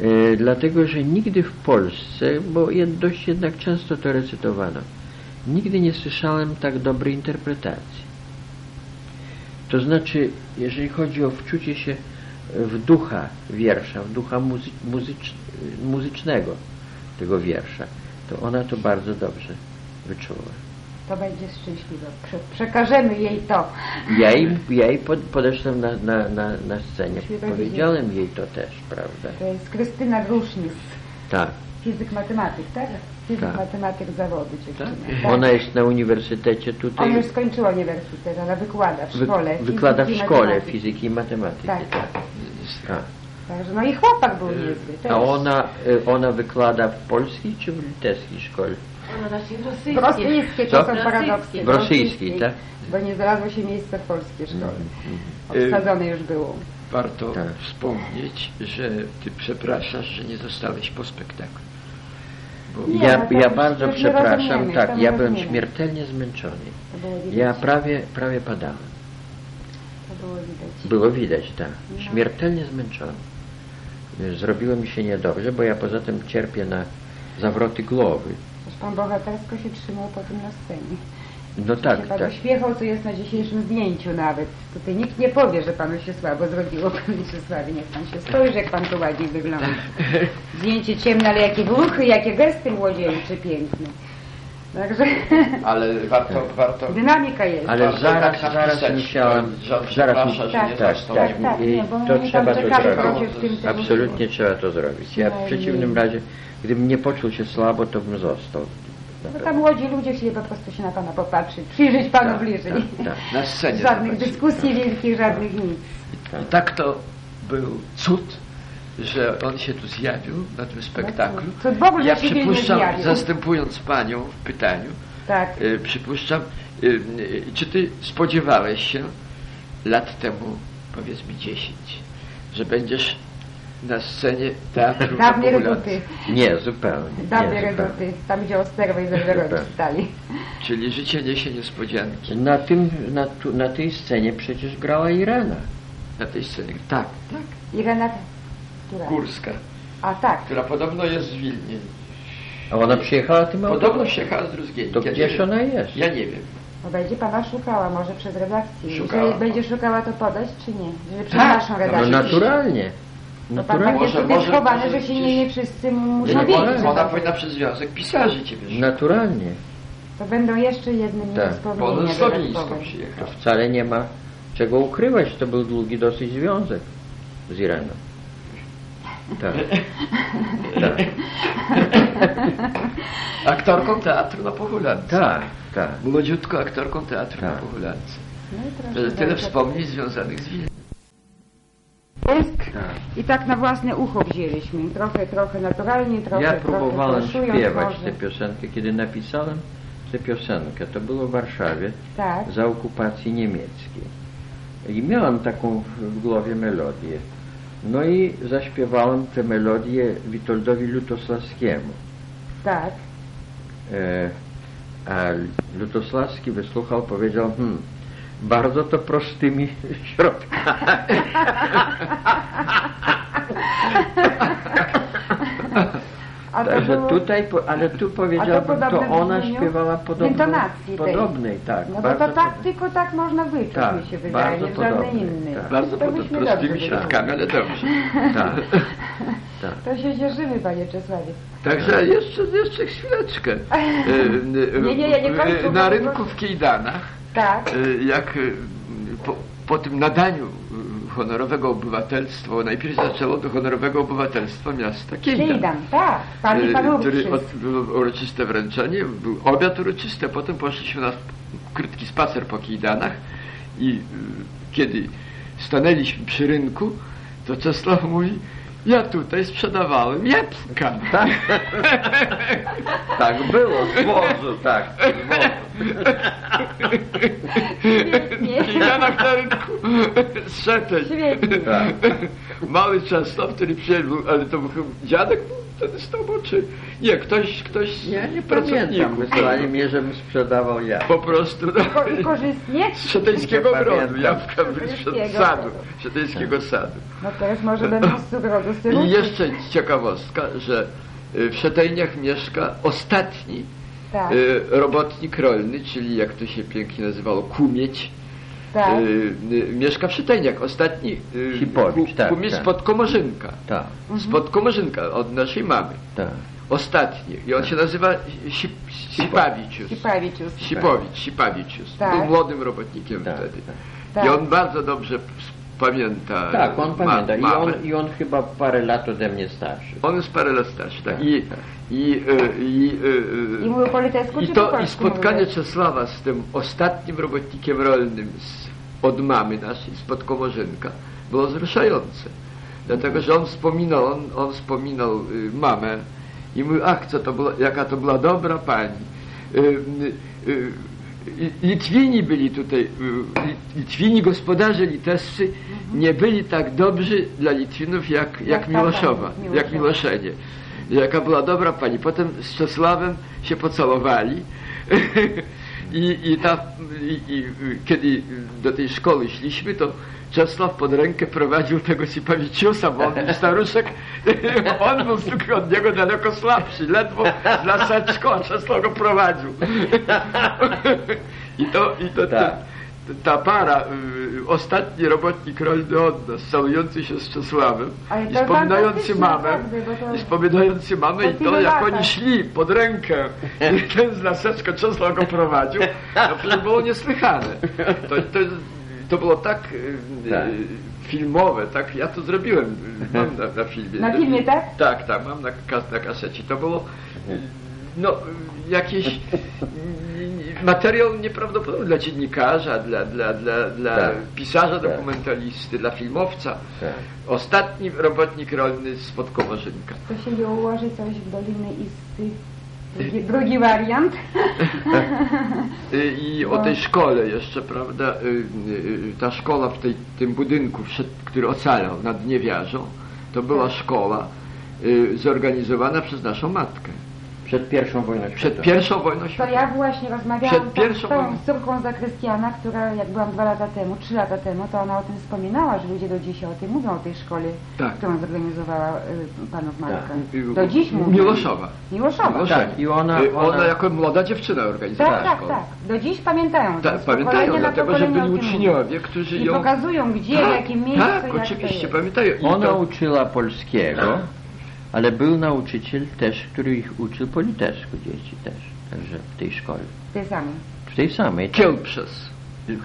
E, dlatego, że nigdy w Polsce, bo dość jednak często to recytowano, nigdy nie słyszałem tak dobrej interpretacji. To znaczy, jeżeli chodzi o wczucie się w ducha wiersza, w ducha muzy, muzycznego tego wiersza, to ona to bardzo dobrze wyczuła. To będzie szczęśliwa. Prze przekażemy jej to. Ja jej, ja jej pod, podeszłem na, na, na, na scenie, powiedziałem jej to też, prawda? To jest Krystyna Grusznis, Tak. fizyk matematyk, tak? Fizyk Tak. matematyk zawodu dziewczyna. Tak. Ona jest na uniwersytecie tutaj. Ona już skończyła uniwersytet, ona wykłada w Wy- szkole. wykłada w szkole fizyki i matematyki. Tak. Tak. Tak. Także, no i chłopak był niezły. też. A ona, y, ona wykłada w polskiej czy w litewskiej szkole? Ona właśnie w rosyjskiej. Co? to są paradoksy. W rosyjskiej, tak? Bo nie znalazło się miejsca w polskiej szkole. Mhm. Obsadzone już było. Warto Tak. wspomnieć, że ty przepraszasz, że nie zostałeś po spektaklu. Bo Nie, Ja, no ja bardzo przepraszam, rozumiemy, tak, ja byłem rozumiemy. śmiertelnie zmęczony. To było widać. Ja prawie, prawie padałem. To było widać. Było widać, tak. No. Śmiertelnie zmęczony. Zrobiło mi się niedobrze, bo ja poza tym cierpię na zawroty głowy. Też pan bohatersko się trzymał potem na scenie. No tak, się pan tak. uśmiechał, to jest na dzisiejszym zdjęciu nawet. Tutaj nikt nie powie, że panu się słabo zrobiło, panie Czesławie. Niech pan się spojrzy, jak pan tu ładnie wygląda. Zdjęcie ciemne, ale jakie ruchy, jakie gesty młodzieńcze piękne. Także Ale warto, warto dynamika jest. Ale warto zaraz, tak zaraz musiałem, zaraz że Tak, tak, tak, tak, i nie, bo to trzeba to zrobić. Absolutnie trzeba to zrobić. Ja w Przynajmniej- przeciwnym razie, gdybym nie poczuł się słabo, to bym został. No tam młodzi ludzie chcieli po prostu się na pana popatrzeć, przyjrzeć panu Tak, bliżej. tak, tak. Na scenie Żadnych dyskusji wielkich, żadnych nic. I tak to był cud, że on się tu zjawił na tym spektaklu. No. Cud Bogu, że ja przypuszczam, zastępując panią w pytaniu, Tak. y, przypuszczam, y, y, czy ty spodziewałeś się lat temu, powiedz mi 10, że będziesz na scenie teatru Dawne na reduty. Nie, zupełnie. Dawne reduty. Tam gdzie Osterwa i stali. Czyli życie niesie niespodzianki Na, tym, na, tu, na tej scenie przecież grała Irena. na tej scenie. Tak, Irena, która? Górska, A tak. która podobno jest z Wilnie. A ona przyjechała tym Podobno autobusem. przyjechała z Druzgieni. To Ja wiem. ona jest? Ja nie wiem. Bo będzie pana szukała, może przez redakcję. Szukała. Jeżeli będzie szukała, to podać, czy nie? Przez Tak, naszą no No redakcję. naturalnie. Bo pan tak jest Może- schowany, może że się gdzieś- nie, nie wszyscy muszą Nie, wiedzieć. ona- że Ona pan- powinna przez Związek Pisarzy ciebie szukać. Naturalnie. To będą jeszcze jedne Tak. Lonińską dodatkowe. To wcale nie ma czego ukrywać. To był długi dosyć związek z Ireną. Tak. tak. Aktorką teatru na Pochulance. Tak, tak. Młodziutką aktorką teatru na Tak. Pochulance. No i proszę Tyle wspomnień związanych z Wilnem. Tak. I tak na własne ucho wzięliśmy. Trochę, trochę naturalnie, trochę, Ja trochę próbowałem forszując śpiewać może. tę piosenkę, kiedy napisałem tę piosenkę. To było w Warszawie Tak. za okupacji niemieckiej. I miałem taką w głowie melodię. No i zaśpiewałem tę melodię Witoldowi Lutosławskiemu. Tak. E, a Lutosławski wysłuchał, powiedział, hmm, bardzo to prostymi środkami. A to Także było- tutaj, ale tu powiedziałbym, to, w ona śpiewała W podobnej, intonacji tej. podobnej, tak. No bo bardzo to tak podobnej. tylko tak można wyczuć, Tak, mi się wydaje, bardzo nie innej. tak. Bardzo to prostymi środkami, ale dobrze. Tak. tak. To się cieszymy, panie Czesławie. Także jeszcze, jeszcze chwileczkę. E, e, Nie, nie, ja nie kończę, e, bo- Na rynku w Kijdanach, Tak. jak po, po tym nadaniu honorowego obywatelstwa, bo najpierw zaczęło do honorowego obywatelstwa miasta Kijdan. Kijdan, tak. Pan E, pan który uroczyste wręczenie, był obiad uroczysty, potem poszliśmy na krótki spacer po Kijdanach i y, kiedy stanęliśmy przy rynku, to Czesław mówi, ja tutaj sprzedawałem jabłka. Tak, tak było, z wozu, tak. z. Świetnie. W Kijdanach na rynku z Szepeń. Świetnie. Tak. Mały Czesław, który przyjechał, ale to był chyba dziadek był wtedy z tobą, czy nie, ktoś, ktoś Ja nie z pamiętam, wysłali mnie, żebym sprzedawał ja. Po prostu, no. Ko- I korzystnie? Z Szeteńskiego Nie pamiętam. jabłka Szeteńskiego. sadu, Szeteńskiego sadu. No teraz może będą z ogrodu z I jeszcze ciekawostka, że y, w Szetejniach mieszka ostatni Tak, y, robotnik rolny, czyli jak to się pięknie nazywało, kumieć. tak. Y, mieszka w Szetejniach. Ostatni Sipowicz, ku- tak, kumieć tak. spod Komorzynka. Tak, Spod Komorzynka, od naszej mamy. tak. Ostatni. I on się nazywa Sip, Sipawicius. Sipawicius. Sipowicz, Sipawicius. Tak. Był młodym robotnikiem Tak, wtedy. tak. I on bardzo dobrze pamięta. Tak, on ma- pamięta. I mamę. on, I on chyba parę lat ode mnie starszy. On jest parę lat starszy, tak. Tak, I, i, i, y, I mówił po litewsku i to i spotkanie mówiłeś? Czesława z tym ostatnim robotnikiem rolnym z, od mamy naszej, spod Komorzynka, było wzruszające. Dlatego, że on wspominał, on, on wspominał y, mamę i mówił, ach, co to była, jaka to była dobra pani. Y, y, y, Litwini byli tutaj, y, Lit- Litwini, gospodarze litewscy nie byli tak dobrzy dla Litwinów jak, jak Jak ta Miłoszowa, pani, jak. Miłoszenie. Jaka była dobra pani. Potem z Czesławem się pocałowali i, i, ta, i, i kiedy do tej szkoły szliśmy, to Czesław pod rękę prowadził tego Sipawiciusa, bo on był staruszek, on był od niego daleko słabszy, ledwo z laseczką, a Czesław go prowadził. I to, i to, Tak. Ta para, y, ostatni robotnik rolny od nas, całujący się z Czesławem i wspominający mamę, naprawdę, bo to- i wspominający mamę i to jak oni szli pod rękę i ten z laseczką Czesław go prowadził, no przecież było niesłychane. To, to, to było tak, y, Tak. y, filmowe, tak, ja to zrobiłem, mam na, na filmie. Na filmie, tak? Tak, tak, mam na, na kasecie. To było y, no, jakiś materiał nieprawdopodobny dla dziennikarza, dla, dla, dla, dla Tak. pisarza, Tak. dokumentalisty, dla filmowca. Tak. Ostatni robotnik rolny spod Komorzynka. To się nie ułoży coś w Doliny Isty. Drugi, drugi wariant. Y, I o No. tej szkole jeszcze, prawda, y, y, ta szkoła w tej, tym budynku, który ocalał nad Niewiarzą, to była Tak. szkoła zorganizowana przez naszą matkę. Przed pierwszą wojną Przed światową. pierwszą wojną To światową. ja właśnie rozmawiałam Przed tam pierwszą z tą córką zakrystiana, która jak byłam dwa lata temu, trzy lata temu, to ona o tym wspominała, że ludzie do dziś o tym mówią, o tej szkole, Tak. którą zorganizowała y, panów matka. Y, Do dziś mówią. Miłoszowa. Miłoszowa. Miłoszowa. Tak, i ona- Y, ona, ona- jako młoda dziewczyna organizowała Tak, tak, szkołę. tak. Do dziś pamiętają. to. Tak, pamiętają, dlatego że byli uczniowie, którzy I ją... pokazują gdzie, w jakim miejscu, Tak, to oczywiście, pamiętają. I Ona to, uczyła polskiego, ale był nauczyciel też, który ich uczył po litewsku dzieci też. Także w tej szkole. Te same. W tej samej. Kielprzes.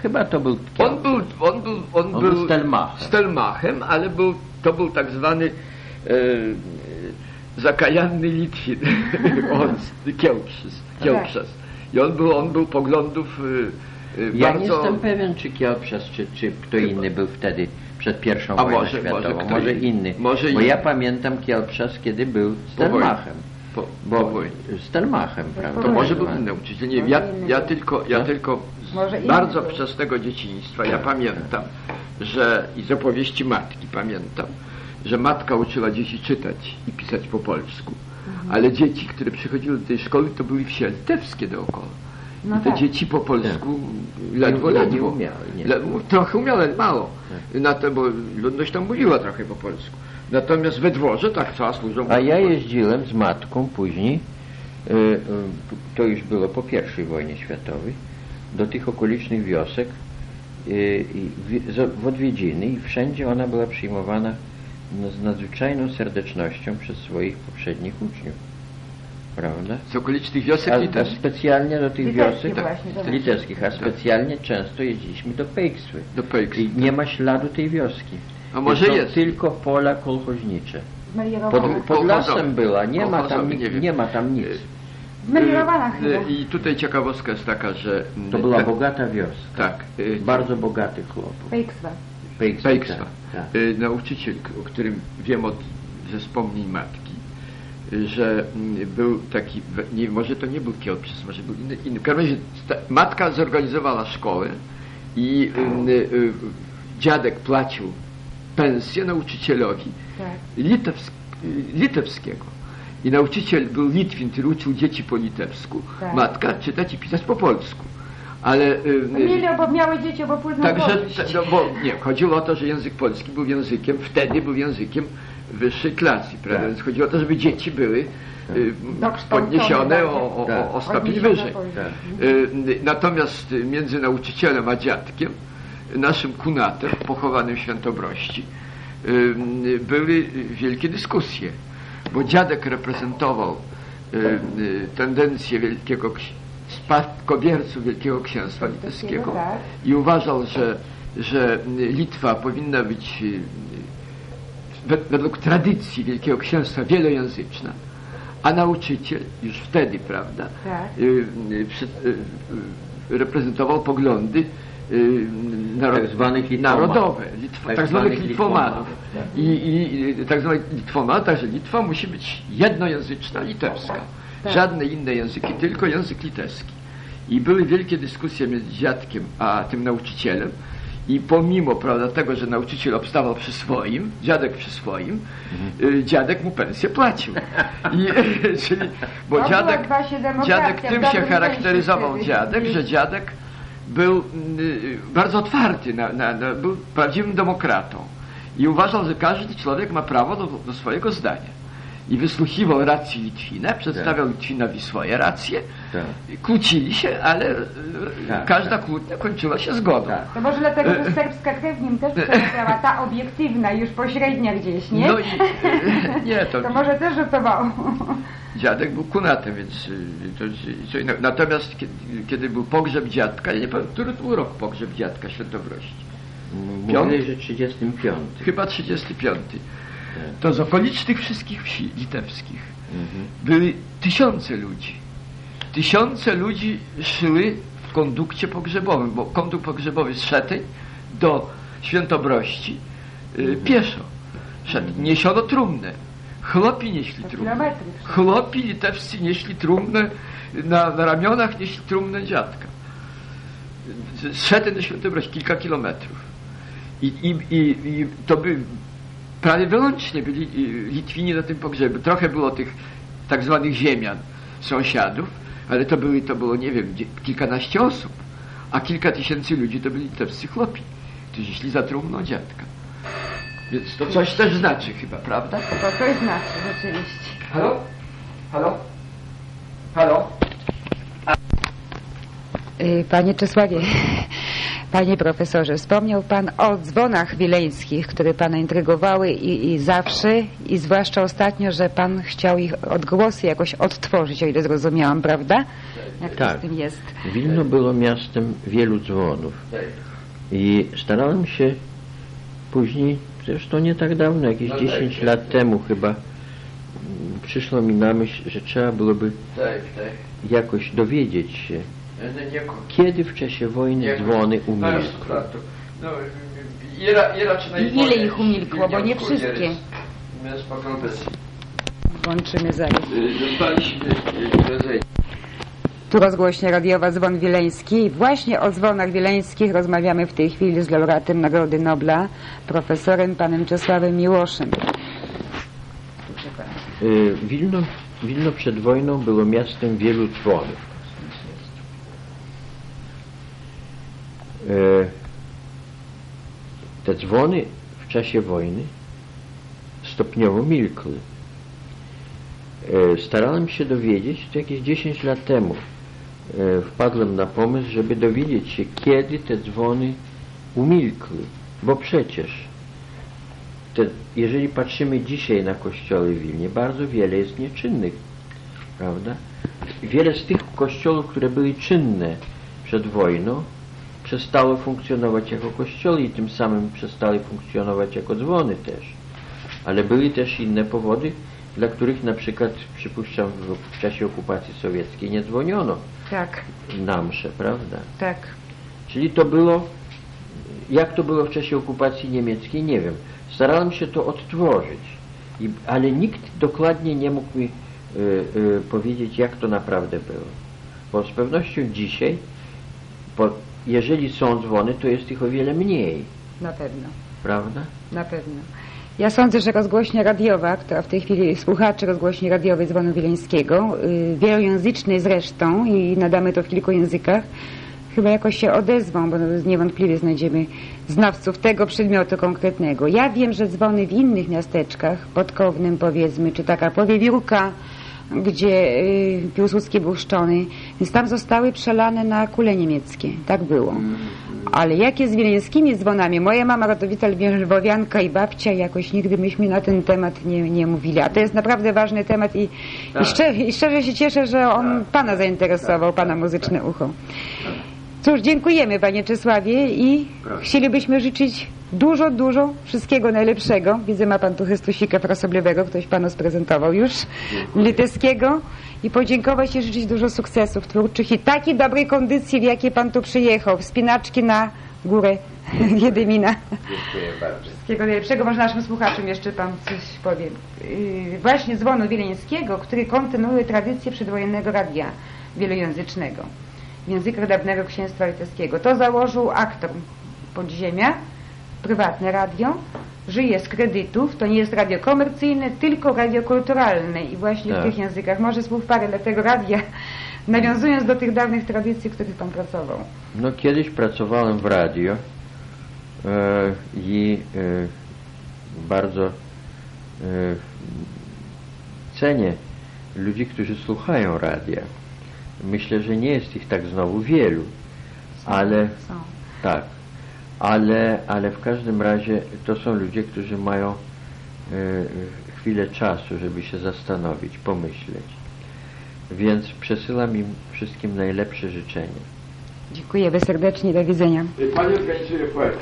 Chyba to był On był, on był, on On był był Stelmachem. Stelmachem, ale był, to był tak zwany e, zakajanny Litwin. on, Kielprzes. Kielprzes. I on był, on był poglądów e, e, Ja nie bardzo... jestem pewien, czy Kielprzes, czy, czy kto inny był wtedy przed pierwszą A wojną może- może światową. kto Może inny. Może Bo inny. ja pamiętam Kielprzes, kiedy był Stelmachem. Po, Bo po. Stelmachem, prawda? To może był Może inny nauczyciel. Nie, ja, ja tylko, ja tylko Może z bardzo wczesnego dzieciństwa ja pamiętam, że i z opowieści matki pamiętam, że matka uczyła dzieci czytać i pisać po polsku. Mhm. Ale dzieci, które przychodziły do tej szkoły, to były wsie litewskie dookoła. No te tak. dzieci po polsku Nie- ledwo, nie ledwo. umiały, nie. Le, trochę umiały, ale mało. Na to, bo ludność tam mówiła trochę po polsku. Natomiast we dworze tak cała służą. A ja jeździłem z matką później, y, y, to już było po I wojnie światowej, do tych okolicznych wiosek y, i w, odwiedziny i wszędzie ona była przyjmowana z nadzwyczajną serdecznością przez swoich poprzednich uczniów. Prawda? Z okolicznych wiosek A, też. specjalnie do tych wiosek to litewskich, a specjalnie często jeździliśmy do Pejksły. Do Pejks. I nie ma śladu tej wioski. A może jest? tylko pola kolchoźnicze. Pod, pod lasem była, nie ma tam, nie nie ma tam nic. Zmeliorowana Y, chyba. y, I tutaj ciekawostka jest taka, że. To była bogata wioska. Tak. y, Bardzo bogaty chłop. Pejkswa. Pejkswa. Pejkswa. Tak, tak. Y, Nauczyciel, o którym wiem od, ze wspomnień matki, y, że był taki, nie, może to nie był Kielczys, może był inny, inny. W każdym razie sta- matka zorganizowała szkołę i y, y, dziadek płacił pensję nauczycielowi Tak. litewsk, y, litewskiego. I nauczyciel był Litwin, który uczył dzieci po litewsku. Tak. Matka czytać i pisać po polsku. Ale y, No mieli, obo, miały dzieci obopólną Także, korzyść. te- no bo nie, chodziło o to, że język polski był językiem, wtedy był językiem wyższej klasy, prawda? Tak. Więc chodziło o to, żeby dzieci były y, Dokształcone, podniesione tak. o, o, Tak. o, stopień wyżej. Tak. Y, Natomiast y, między nauczycielem a dziadkiem, naszym kunatem pochowanym w Świętobrości, y, y, były wielkie dyskusje, bo dziadek reprezentował y, y, tendencję wielkiego spadkobierców Wielkiego Księstwa Litewskiego tak. i uważał, że, że Litwa powinna być y, według tradycji Wielkiego Księstwa wielojęzyczna, a nauczyciel już wtedy, prawda, Tak. y, y, y, y, reprezentował poglądy y, narod, Tak zwanych narodowe, Litwo, Tak tak, zwanych litwomanów. litwomanów, I, i, i tak zwanych litwomanów, także Litwa musi być jednojęzyczna, litewska. Tak. Żadne inne języki, tylko język litewski. I były wielkie dyskusje między dziadkiem a tym nauczycielem. I pomimo prawda, tego, że nauczyciel obstawał przy swoim, dziadek przy swoim, y, dziadek mu pensję płacił. I, czyli, bo To dziadek, dziadek tym się charakteryzował dziadek, że dziadek był y, bardzo otwarty, na, na, na, był prawdziwym demokratą. I uważał, że każdy człowiek ma prawo do, do swojego zdania. I wysłuchiwał racji Litwina, przedstawiał Litwinowi swoje racje. Tak. Kłócili się, ale y, Tak, każda tak. kłótnia kończyła się zgodą. Tak. To może dlatego, że serbska krew w nim też przejawiała, ta obiektywna, już pośrednia gdzieś, nie? No i y, nie, to, To może też rzutowało. dziadek był kunatem, więc y, to, to, to, natomiast kiedy, kiedy był pogrzeb dziadka, ja nie pamiętam, który to był rok pogrzeb dziadka Świętobrości. Mówili, że 35. Chyba 35. To z okolicznych wszystkich wsi litewskich Mhm. były tysiące ludzi. Tysiące ludzi szły w kondukcie pogrzebowym, bo kondukt pogrzebowy z Szetej do Świętobrości y, pieszo. Szedł. Niesiono trumnę. Chłopi nieśli trumnę. Chłopi litewscy nieśli trumnę, na, na ramionach nieśli trumnę dziadka. Z Szety do Świętobrości, kilka kilometrów. I, i, i, I to by prawie wyłącznie byli y, Litwini na tym pogrzebie. Trochę było tych tak zwanych ziemian, sąsiadów, ale to, były, to było, nie wiem, kilkanaście osób, a kilka tysięcy ludzi to byli litewscy chłopi, którzy szli za trumną dziadka. Więc to coś też znaczy chyba, prawda? To coś znaczy rzeczywiście. Halo? Halo? Halo? Y, Panie Czesławie, Panie profesorze, wspomniał Pan o dzwonach wileńskich, które Pana intrygowały i, i zawsze, i zwłaszcza ostatnio, że Pan chciał ich odgłosy jakoś odtworzyć, o ile zrozumiałam, prawda? Jak tak. to z tak. tym jest? Wilno było miastem wielu dzwonów i starałem się później, zresztą nie tak dawno, jakieś 10 lat temu chyba, przyszło mi na myśl, że trzeba byłoby tak, tak. jakoś dowiedzieć się kiedy w czasie wojny dzwony umilkły? I ile ich umilkło, bo nie wszystkie. Włączymy zajęć. Tu rozgłośnie radiowa Dzwon Wileński. Właśnie o dzwonach wileńskich rozmawiamy w tej chwili z laureatem Nagrody Nobla, profesorem panem Czesławem Miłoszem. Y, Wilno, Wilno przed wojną było miastem wielu dzwonów. Te dzwony w czasie wojny stopniowo milkły. E, Starałem się dowiedzieć, to jakieś 10 lat temu e, wpadłem na pomysł, żeby dowiedzieć się, kiedy te dzwony umilkły. Bo przecież, te, jeżeli patrzymy dzisiaj na kościoły w Wilnie, bardzo wiele jest nieczynnych, prawda? Wiele z tych kościołów, które były czynne przed wojną, przestały funkcjonować jako kościoły i tym samym przestały funkcjonować jako dzwony też. Ale były też inne powody, dla których na przykład, przypuszczam, w, czasie okupacji sowieckiej nie dzwoniono Tak, na msze, prawda? tak. Czyli to było, jak to było w czasie okupacji niemieckiej, nie wiem. Starałem się to odtworzyć, I, ale nikt dokładnie nie mógł mi y, y, powiedzieć, jak to naprawdę było. Bo z pewnością dzisiaj, bo jeżeli są dzwony, to jest ich o wiele mniej, Na pewno, prawda? na pewno. Ja sądzę, że rozgłośnia radiowa, która w tej chwili słuchacze rozgłośni radiowej Dzwonu Wileńskiego, y, wielojęzycznej zresztą i nadamy to w kilku językach, chyba jakoś się odezwą, bo niewątpliwie znajdziemy znawców tego przedmiotu konkretnego. Ja wiem, że dzwony w innych miasteczkach, Podkownym powiedzmy, czy taka Powiewiórka, gdzie y, Piłsudski był szczony, więc tam zostały przelane na kule niemieckie. Tak było. Ale jakie z wileńskimi dzwonami? Moja mama rodowita lwowianka i babcia, jakoś nigdy myśmy na ten temat nie, nie mówili. A to jest naprawdę ważny temat i, i, Tak. szczerze, i szczerze się cieszę, że on pana zainteresował, pana muzyczne ucho. Cóż, dziękujemy panie Czesławie i Proszę. chcielibyśmy życzyć dużo, dużo wszystkiego najlepszego. Widzę, ma pan tu chystusika frasobliowego, ktoś panu sprezentował już, litewskiego. I podziękować i życzyć dużo sukcesów twórczych i takiej dobrej kondycji, w jakiej pan tu przyjechał. Wspinaczki na górę Jedymina. Dziękuję bardzo. Wszystkiego najlepszego. Może naszym słuchaczom jeszcze pan coś powie. Yy, właśnie dzwonu wileńskiego, który kontynuuje tradycję przedwojennego radia wielojęzycznego w językach dawnego księstwa litewskiego. To założył aktor podziemia, prywatne radio, żyje z kredytów, to nie jest radio komercyjne, tylko radio kulturalne i właśnie Tak. w tych językach. Może słów parę dla tego radia, nawiązując do tych dawnych tradycji, w których pan pracował. No kiedyś pracowałem w radio e, i e, bardzo e, cenię ludzi, którzy słuchają radia. Myślę, że nie jest ich tak znowu wielu, ale Są. tak, ale, ale w każdym razie to są ludzie, którzy mają e, chwilę czasu, żeby się zastanowić, pomyśleć. Więc przesyłam im wszystkim najlepsze życzenia. Dziękujemy serdecznie, do widzenia. Pani organizuje poetę.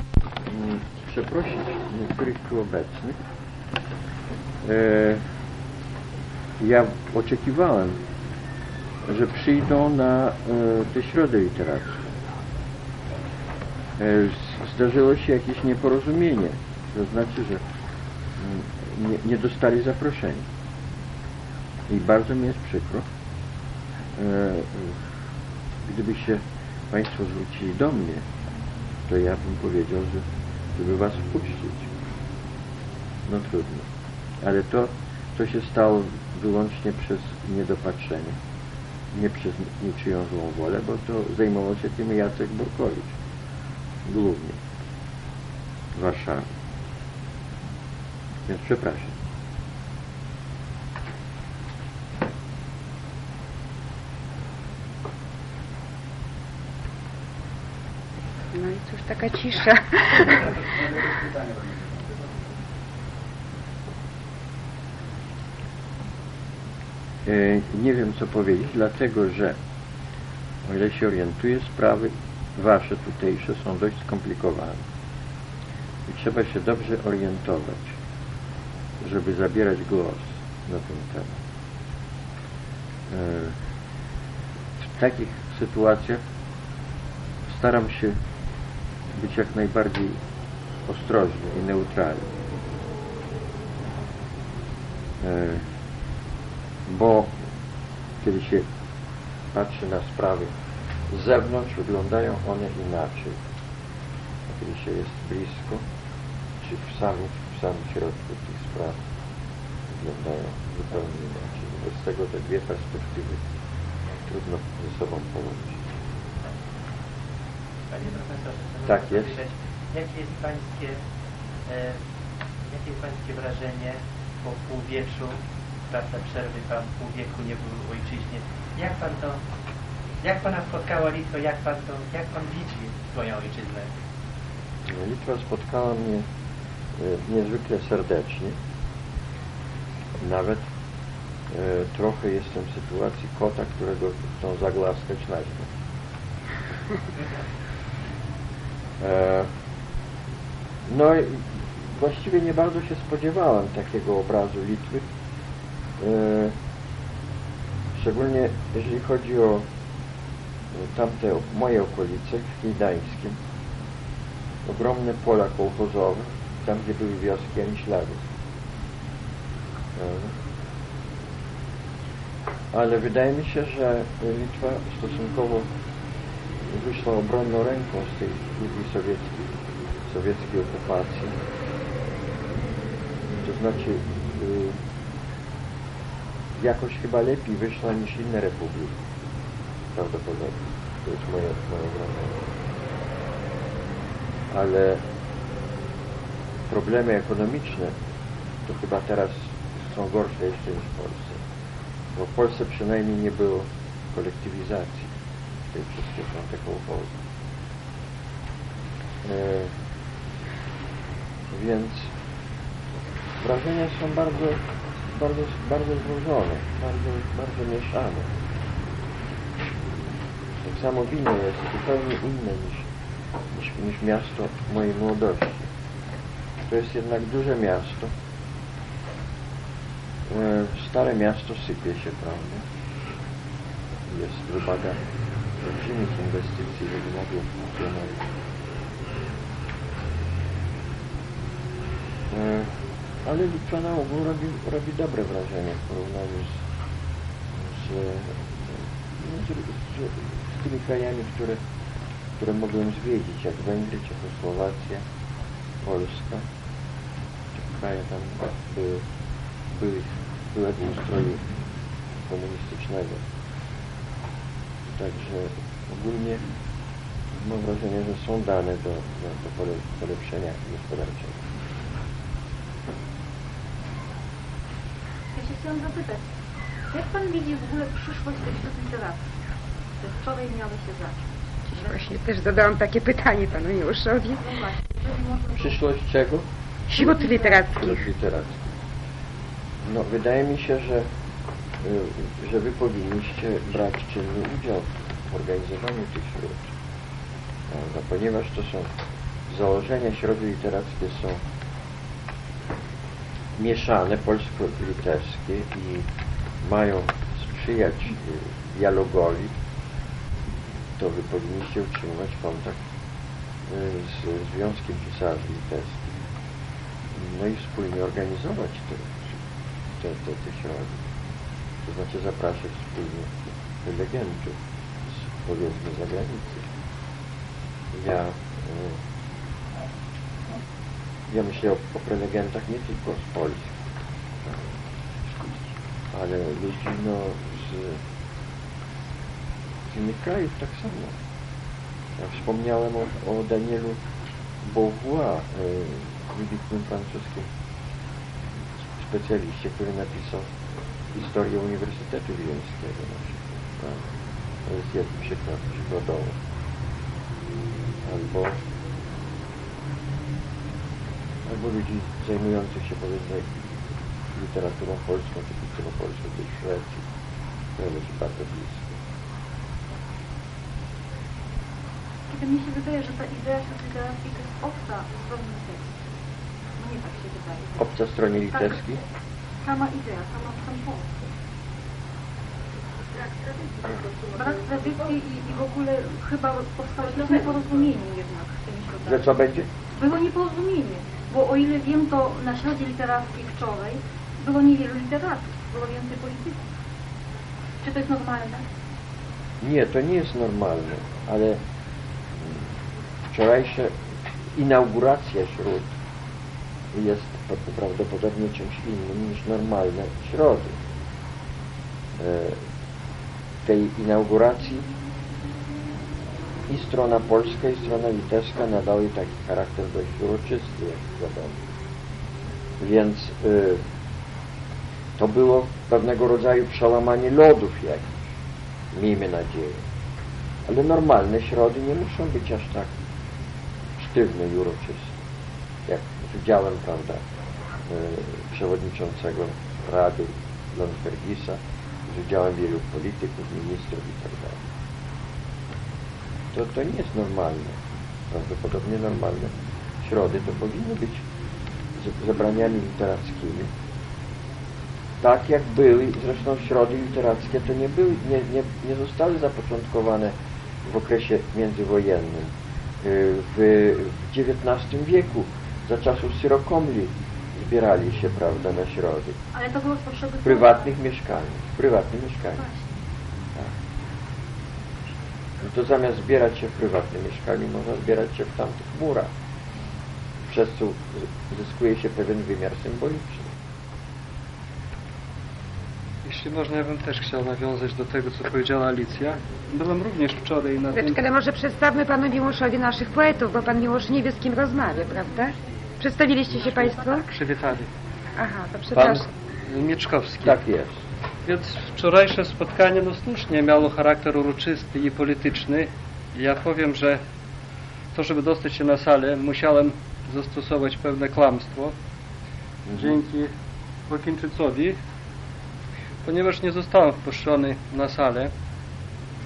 Mm, przeprosić niektórych tu obecnych. E, ja oczekiwałem, że przyjdą na e, tę środę literacką. E, zdarzyło się jakieś nieporozumienie. To znaczy, że mm, nie, nie dostali zaproszenia. I bardzo mi jest przykro. E, gdyby się Państwo zwrócili do mnie, to ja bym powiedział, że żeby was wpuścić. No trudno. Ale to, to się stało wyłącznie przez niedopatrzenie. Nie przez niczyją złą wolę, bo to zajmował się tym Jacek Borkowicz. Głównie. W Warszawie. Więc przepraszam. No i cóż, taka cisza. Nie wiem co powiedzieć, dlatego że o ile się orientuję, sprawy wasze tutejsze są dość skomplikowane. I trzeba się dobrze orientować, żeby zabierać głos na ten temat. E, W takich sytuacjach staram się być jak najbardziej ostrożny i neutralny. Bo kiedy się patrzy na sprawy z zewnątrz, wyglądają one inaczej. A kiedy się jest blisko, czy w samym, w samym środku tych spraw, wyglądają zupełnie inaczej. Wobec tego te dwie perspektywy trudno ze sobą połączyć. Panie profesorze, Tak jest. powiedzieć, Jakie jest Pańskie E, jakie jest Pańskie wrażenie po półwieczu, prawda, przerwy Pan pół wieku nie był w ojczyźnie. Jak Pan to, jak Pana spotkała Litwa, jak Pan to, jak Pan widzi swoją ojczyznę? No, Litwa spotkała mnie e, niezwykle serdecznie. Nawet e, trochę jestem w sytuacji kota, którego chcą zagłaskać na ziemię. E, no i właściwie nie bardzo się spodziewałem takiego obrazu Litwy. E, szczególnie jeżeli chodzi o e, tamte moje okolice w Gdańskim. Ogromne pola kołchozowe, tam gdzie były wioski ani śladu. E, Ale wydaje mi się, że Litwa stosunkowo wyszła obronną ręką z tej długiej sowieckiej, sowieckiej okupacji. To znaczy y, jakoś chyba lepiej wyszła niż inne republiki. Prawdopodobnie. To jest moje, wrażenie. Ale problemy ekonomiczne to chyba teraz są gorsze jeszcze niż w Polsce. Bo w Polsce przynajmniej nie było kolektywizacji tej wszystkie są te kołchozy. E, więc wrażenia są bardzo, bardzo, bardzo złożone, bardzo, bardzo mieszane. Tak samo wino jest zupełnie inne niż, niż, niż miasto mojej młodości. To jest jednak duże miasto. E, Stare miasto sypie się, prawda? Jest wymaga olbrzymich inwestycji w odnowię funkcjonować. E, Ale Litwa na ogół robi, robi dobre wrażenie w porównaniu z, z, z, z, tymi krajami, które, które mogłem zwiedzić, jak Węgry, Czechosłowacja, Polska. Te kraje tam były, były, byłego ustroju komunistycznego. Także ogólnie mam wrażenie, że są dane do, do, do pole- polepszenia gospodarczego. Ja się chciałam zapytać, jak Pan widzi w ogóle przyszłość tych sztuk literackich, które wczoraj miały się zacząć? Właśnie też zadałam takie pytanie panu Januszowi. No właśnie, Przyszłość czego? Śród literackich. literackich. No, wydaje mi się, że, y, że wy powinniście brać czynny udział w organizowaniu tych śród. Prawda? Ponieważ to są założenia środy literackie są mieszane, polsko-litewskie i mają sprzyjać y, dialogowi, to wy powinniście utrzymywać kontakt y, z Związkiem Pisarzy Litewskich no i wspólnie organizować te, te, te, te środy. To znaczy zapraszać wspólnie prelegentów z powiedzmy zagranicy. Ja, e, ja myślę o, o prelegentach nie tylko z Polski, ale ludzi no, z, z innych krajów tak samo. Ja wspomniałem o, o Danielu Beauvoir, e, wybitnym francuskim specjaliście, który napisał historię Uniwersytetu Wiedeńskiego na przykład. To jest jeden przykład przykładowy. Albo albo ludzi zajmujących się powiedzmy literaturą polską czy kulturą polską tej Szwecji, która leży bardzo blisko. Kiedy mi się wydaje, że ta idea literackich to jest obca stronie tekstu. No nie tak się wydaje. Obca stronie litewskiej. Sama idea, sama sam pomysł. Brak tradycji i, i w ogóle chyba powstało jakieś nieporozumienie jednak z tymi środami. Że co będzie? Było nieporozumienie, bo o ile wiem, to na środzie literackiej wczoraj było niewielu literatów, było więcej polityków. Czy to jest normalne? Nie, to nie jest normalne, ale wczorajsza inauguracja śród jest pra- prawdopodobnie czymś innym niż normalne środy. E, tej inauguracji i strona polska, i strona litewska nadały taki charakter dość uroczysty, jak wiadomo. Więc y, to było pewnego rodzaju przełamanie lodów jakichś, miejmy nadzieję. Ale normalne środy nie muszą być aż tak sztywne i uroczyste, jak z udziałem, prawda, y, przewodniczącego Rady Landsbergisa, z udziałem wielu polityków, ministrów i tak. To, to nie jest normalne. Prawdopodobnie normalne środy to powinny być zebraniami literackimi. Tak jak były, zresztą środy literackie to nie, były, nie, nie, nie zostały zapoczątkowane w okresie międzywojennym. Y, W, w XIX wieku, za czasów Syrokomli, zbierali się, prawda, na środy. Ale to było z potrzeby prywatnych mieszkaniach. W prywatnych mieszkaniach. No to zamiast zbierać się w prywatnym mieszkaniu, można zbierać się w tamtych murach. Przez co zyskuje się pewien wymiar symboliczny. Jeśli można, ja bym też chciał nawiązać do tego, co powiedziała Alicja. Byłem również wczoraj na tym... Chwileczkę, ale może przedstawmy panu Miłoszowi naszych poetów, bo pan Miłosz nie wie z kim rozmawia, prawda? Przedstawiliście się państwo? Przywitali. Aha, to Pan przepraszam. Mieczkowski. Tak jest. Więc wczorajsze spotkanie no słusznie miało charakter uroczysty i polityczny. Ja powiem, że to, żeby dostać się na salę, musiałem zastosować pewne kłamstwo dzięki Łokińczycowi, ponieważ nie zostałem wpuszczony na salę.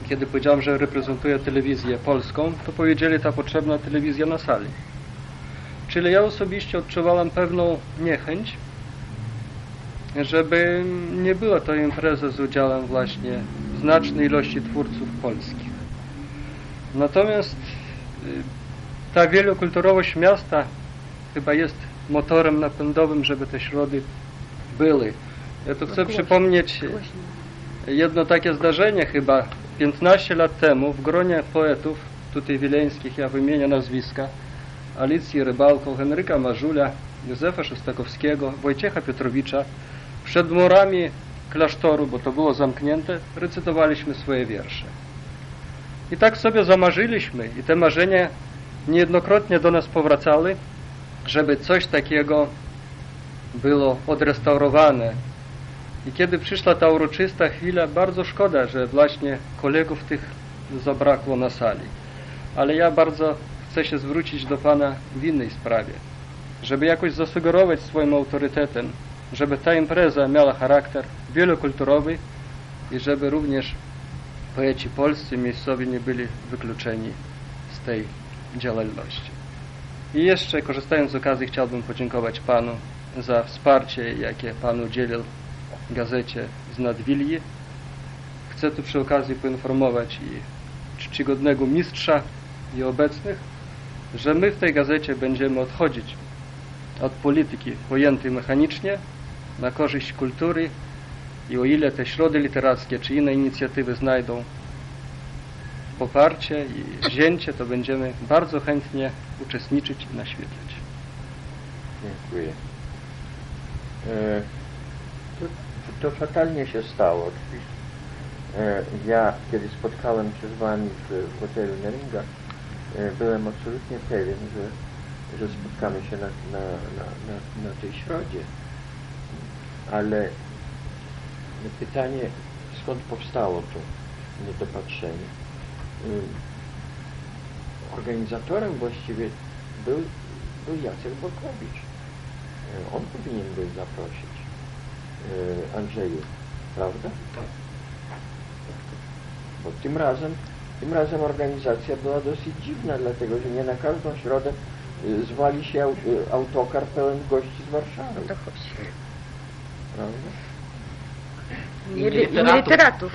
Kiedy powiedziałem, że reprezentuję telewizję polską, to powiedzieli, ta potrzebna telewizja na sali. Czyli ja osobiście odczuwałem pewną niechęć, żeby nie była to impreza z udziałem właśnie znacznej ilości twórców polskich. Natomiast y, ta wielokulturowość miasta chyba jest motorem napędowym, żeby te środy były. Ja tu chcę przypomnieć jedno takie zdarzenie chyba 15 lat temu w gronie poetów tutaj wileńskich, ja wymienię nazwiska, Alicji Rybałką, Henryka Marzula, Józefa Szostakowskiego, Wojciecha Piotrowicza, przed murami klasztoru, bo to było zamknięte, recytowaliśmy swoje wiersze. I tak sobie zamarzyliśmy i te marzenia niejednokrotnie do nas powracały, żeby coś takiego było odrestaurowane. I kiedy przyszła ta uroczysta chwila, bardzo szkoda, że właśnie kolegów tych zabrakło na sali. Ale ja bardzo chcę się zwrócić do Pana w innej sprawie, żeby jakoś zasugerować swoim autorytetem, żeby ta impreza miała charakter wielokulturowy i żeby również poeci polscy miejscowi nie byli wykluczeni z tej działalności. I jeszcze korzystając z okazji chciałbym podziękować Panu za wsparcie, jakie Pan udzielił gazecie z Nadwilji. Chcę tu przy okazji poinformować i czcigodnego mistrza i obecnych, że my w tej gazecie będziemy odchodzić od polityki pojętej mechanicznie na korzyść kultury i o ile te środy literackie czy inne inicjatywy znajdą poparcie i wzięcie, to będziemy bardzo chętnie uczestniczyć i naświetlać. Dziękuję. E, to, to fatalnie się stało. E, ja, kiedy spotkałem się z Wami w, hotelu Neringa, e, byłem absolutnie pewien, że, że spotkamy się na, na, na, na tej środzie. Ale pytanie, skąd powstało to niedopatrzenie? Organizatorem właściwie był, był Jacek Borkowicz. E, On powinien był zaprosić Andrzeju, prawda? Bo tym razem, tym razem organizacja była dosyć dziwna, dlatego że nie na każdą środę e, zwali się e, autokar pełen gości z Warszawy. Prawda? I nie, li- i nie literatów.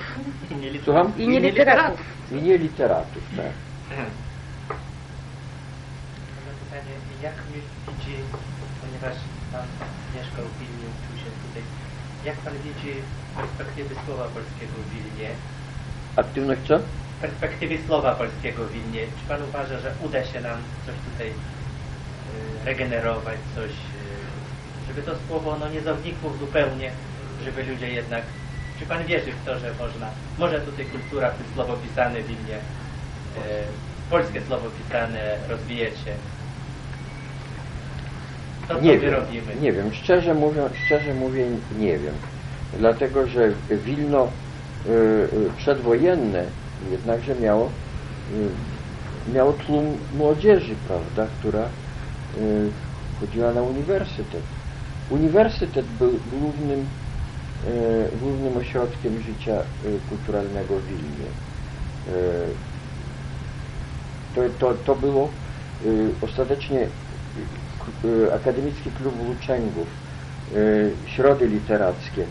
Słucham? I nie literatów. I nie literatów, tak. Mam pytanie, jak mi- widzi, ponieważ Pan mieszkał w Wilnie, uczył się tutaj, jak Pan widzi perspektywy słowa polskiego w Wilnie? Aktywność co? Perspektywy słowa polskiego w Wilnie. Czy Pan uważa, że uda się nam coś tutaj y, regenerować, coś, y, żeby to słowo no, nie zanikło zupełnie, żeby ludzie jednak... Czy Pan wierzy w to, że można, może tutaj kultura, to słowo pisane w Wilnie y, polskie słowo pisane rozwijecie. To Nie wiem, robimy? nie wiem, szczerze mówiąc, szczerze mówię, nie wiem. Dlatego, że Wilno y, y, przedwojenne jednakże miało, y, miało tłum młodzieży, prawda, która chodziła na uniwersytet. Uniwersytet był głównym, y, głównym ośrodkiem życia y, kulturalnego w Wilnie. Y, to, to, to było ostatecznie Akademicki Klub Włóczęgów, środy literackie.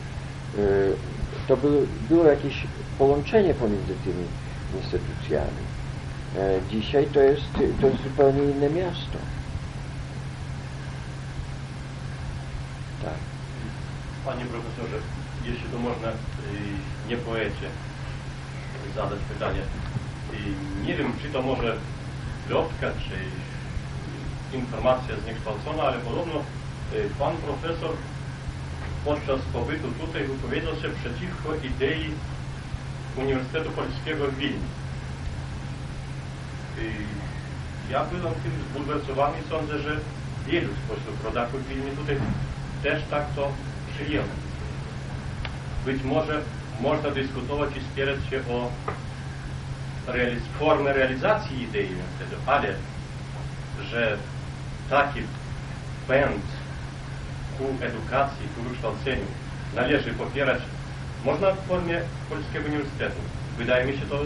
To było, było jakieś połączenie pomiędzy tymi instytucjami. E, Dzisiaj to jest, to jest zupełnie inne miasto. Panie profesorze, jeśli to można, y, nie poecie, zadać pytanie. Y, Nie wiem, czy to może plotka, czy informacja zniekształcona, ale podobno y, pan profesor podczas pobytu tutaj wypowiedział się przeciwko idei Uniwersytetu Polskiego w Wilnie. Ja byłem tym zbulwersowany i sądzę, że wielu spośród rodaków w Wilnie tutaj też tak to przyjęło. Być może można dyskutować i spierać się o realiz- formę realizacji idei ale że taki pęd ku edukacji, ku wykształceniu należy popierać można w formie Polskiego Uniwersytetu. Wydaje mi się to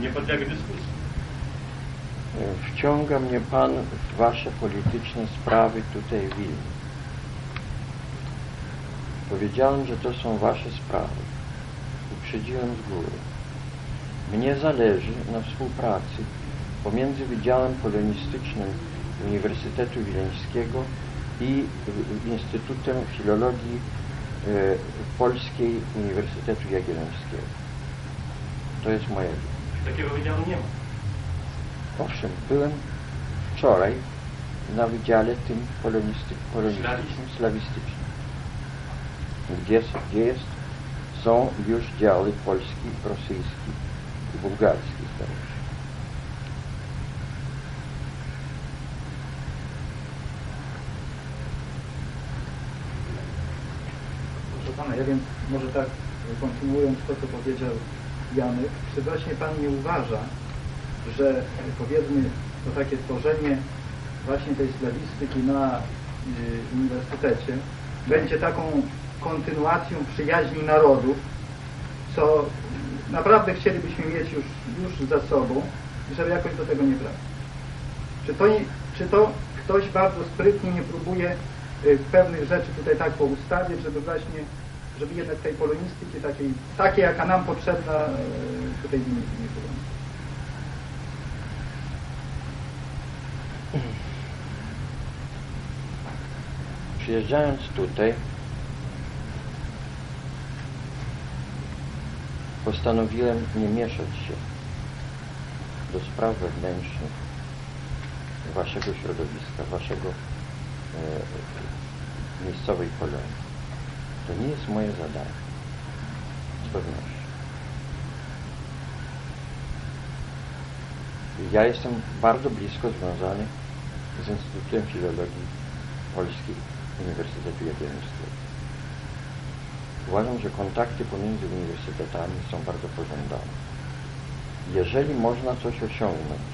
nie podlega dyskusji. Wciąga mnie Pan w Wasze polityczne sprawy tutaj w Wilnie. Powiedziałem, że to są Wasze sprawy. Uprzedziłem z góry. Mnie zależy na współpracy pomiędzy Wydziałem Polonistycznym Uniwersytetu Wileńskiego i Instytutem Filologii e, Polskiej Uniwersytetu Jagiellońskiego. To jest linia. Takiego wydziału nie ma. Owszem, byłem wczoraj na wydziale tym polonisty, polonistycznym, slawistycznym, gdzie, jest, są już działy polski, rosyjski i bułgarski, się. Proszę Pana, ja wiem, może tak kontynuując to, co powiedział Janek, czy właśnie Pan nie uważa, że e, powiedzmy to takie tworzenie właśnie tej slawistyki na y, uniwersytecie będzie taką kontynuacją przyjaźni narodów, co naprawdę chcielibyśmy mieć już, już za sobą żeby jakoś do tego nie wracać. Czy to, czy to ktoś bardzo sprytnie nie próbuje y, pewnych rzeczy tutaj tak poustawiać, żeby właśnie, żeby jednak tej polonistyki takiej, takiej jaka nam potrzebna y, tutaj nie, nie było. Przyjeżdżając tutaj, postanowiłem nie mieszać się do spraw wewnętrznych waszego środowiska, waszego e, miejscowej Polonii. To nie jest moje zadanie. Z pewnością. Ja jestem bardzo blisko związany z Instytutem Filologii Polskiej Uniwersytetu Jagiellońskiego. Uważam, że kontakty pomiędzy uniwersytetami są bardzo pożądane. Jeżeli można coś osiągnąć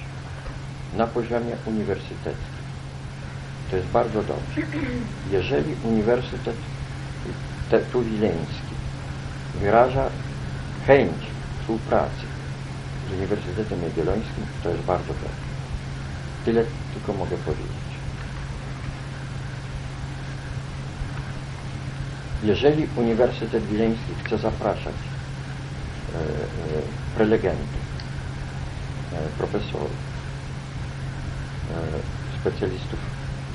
na poziomie uniwersyteckim, to jest bardzo dobrze. Jeżeli uniwersytet wileński wyraża chęć współpracy z Uniwersytetem Jagiellońskim, to jest bardzo dobrze. Tyle tylko mogę powiedzieć. Jeżeli Uniwersytet Wileński chce zapraszać e, e, prelegentów, e, profesorów, specjalistów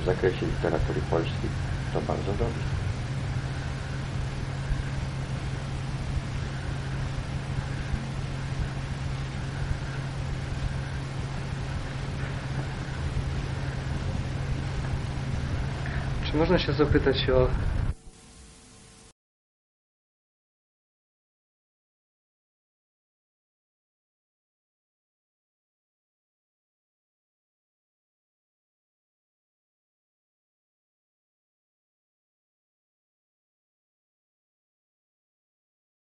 w zakresie literatury polskiej, to bardzo dobrze. Czy można się zapytać o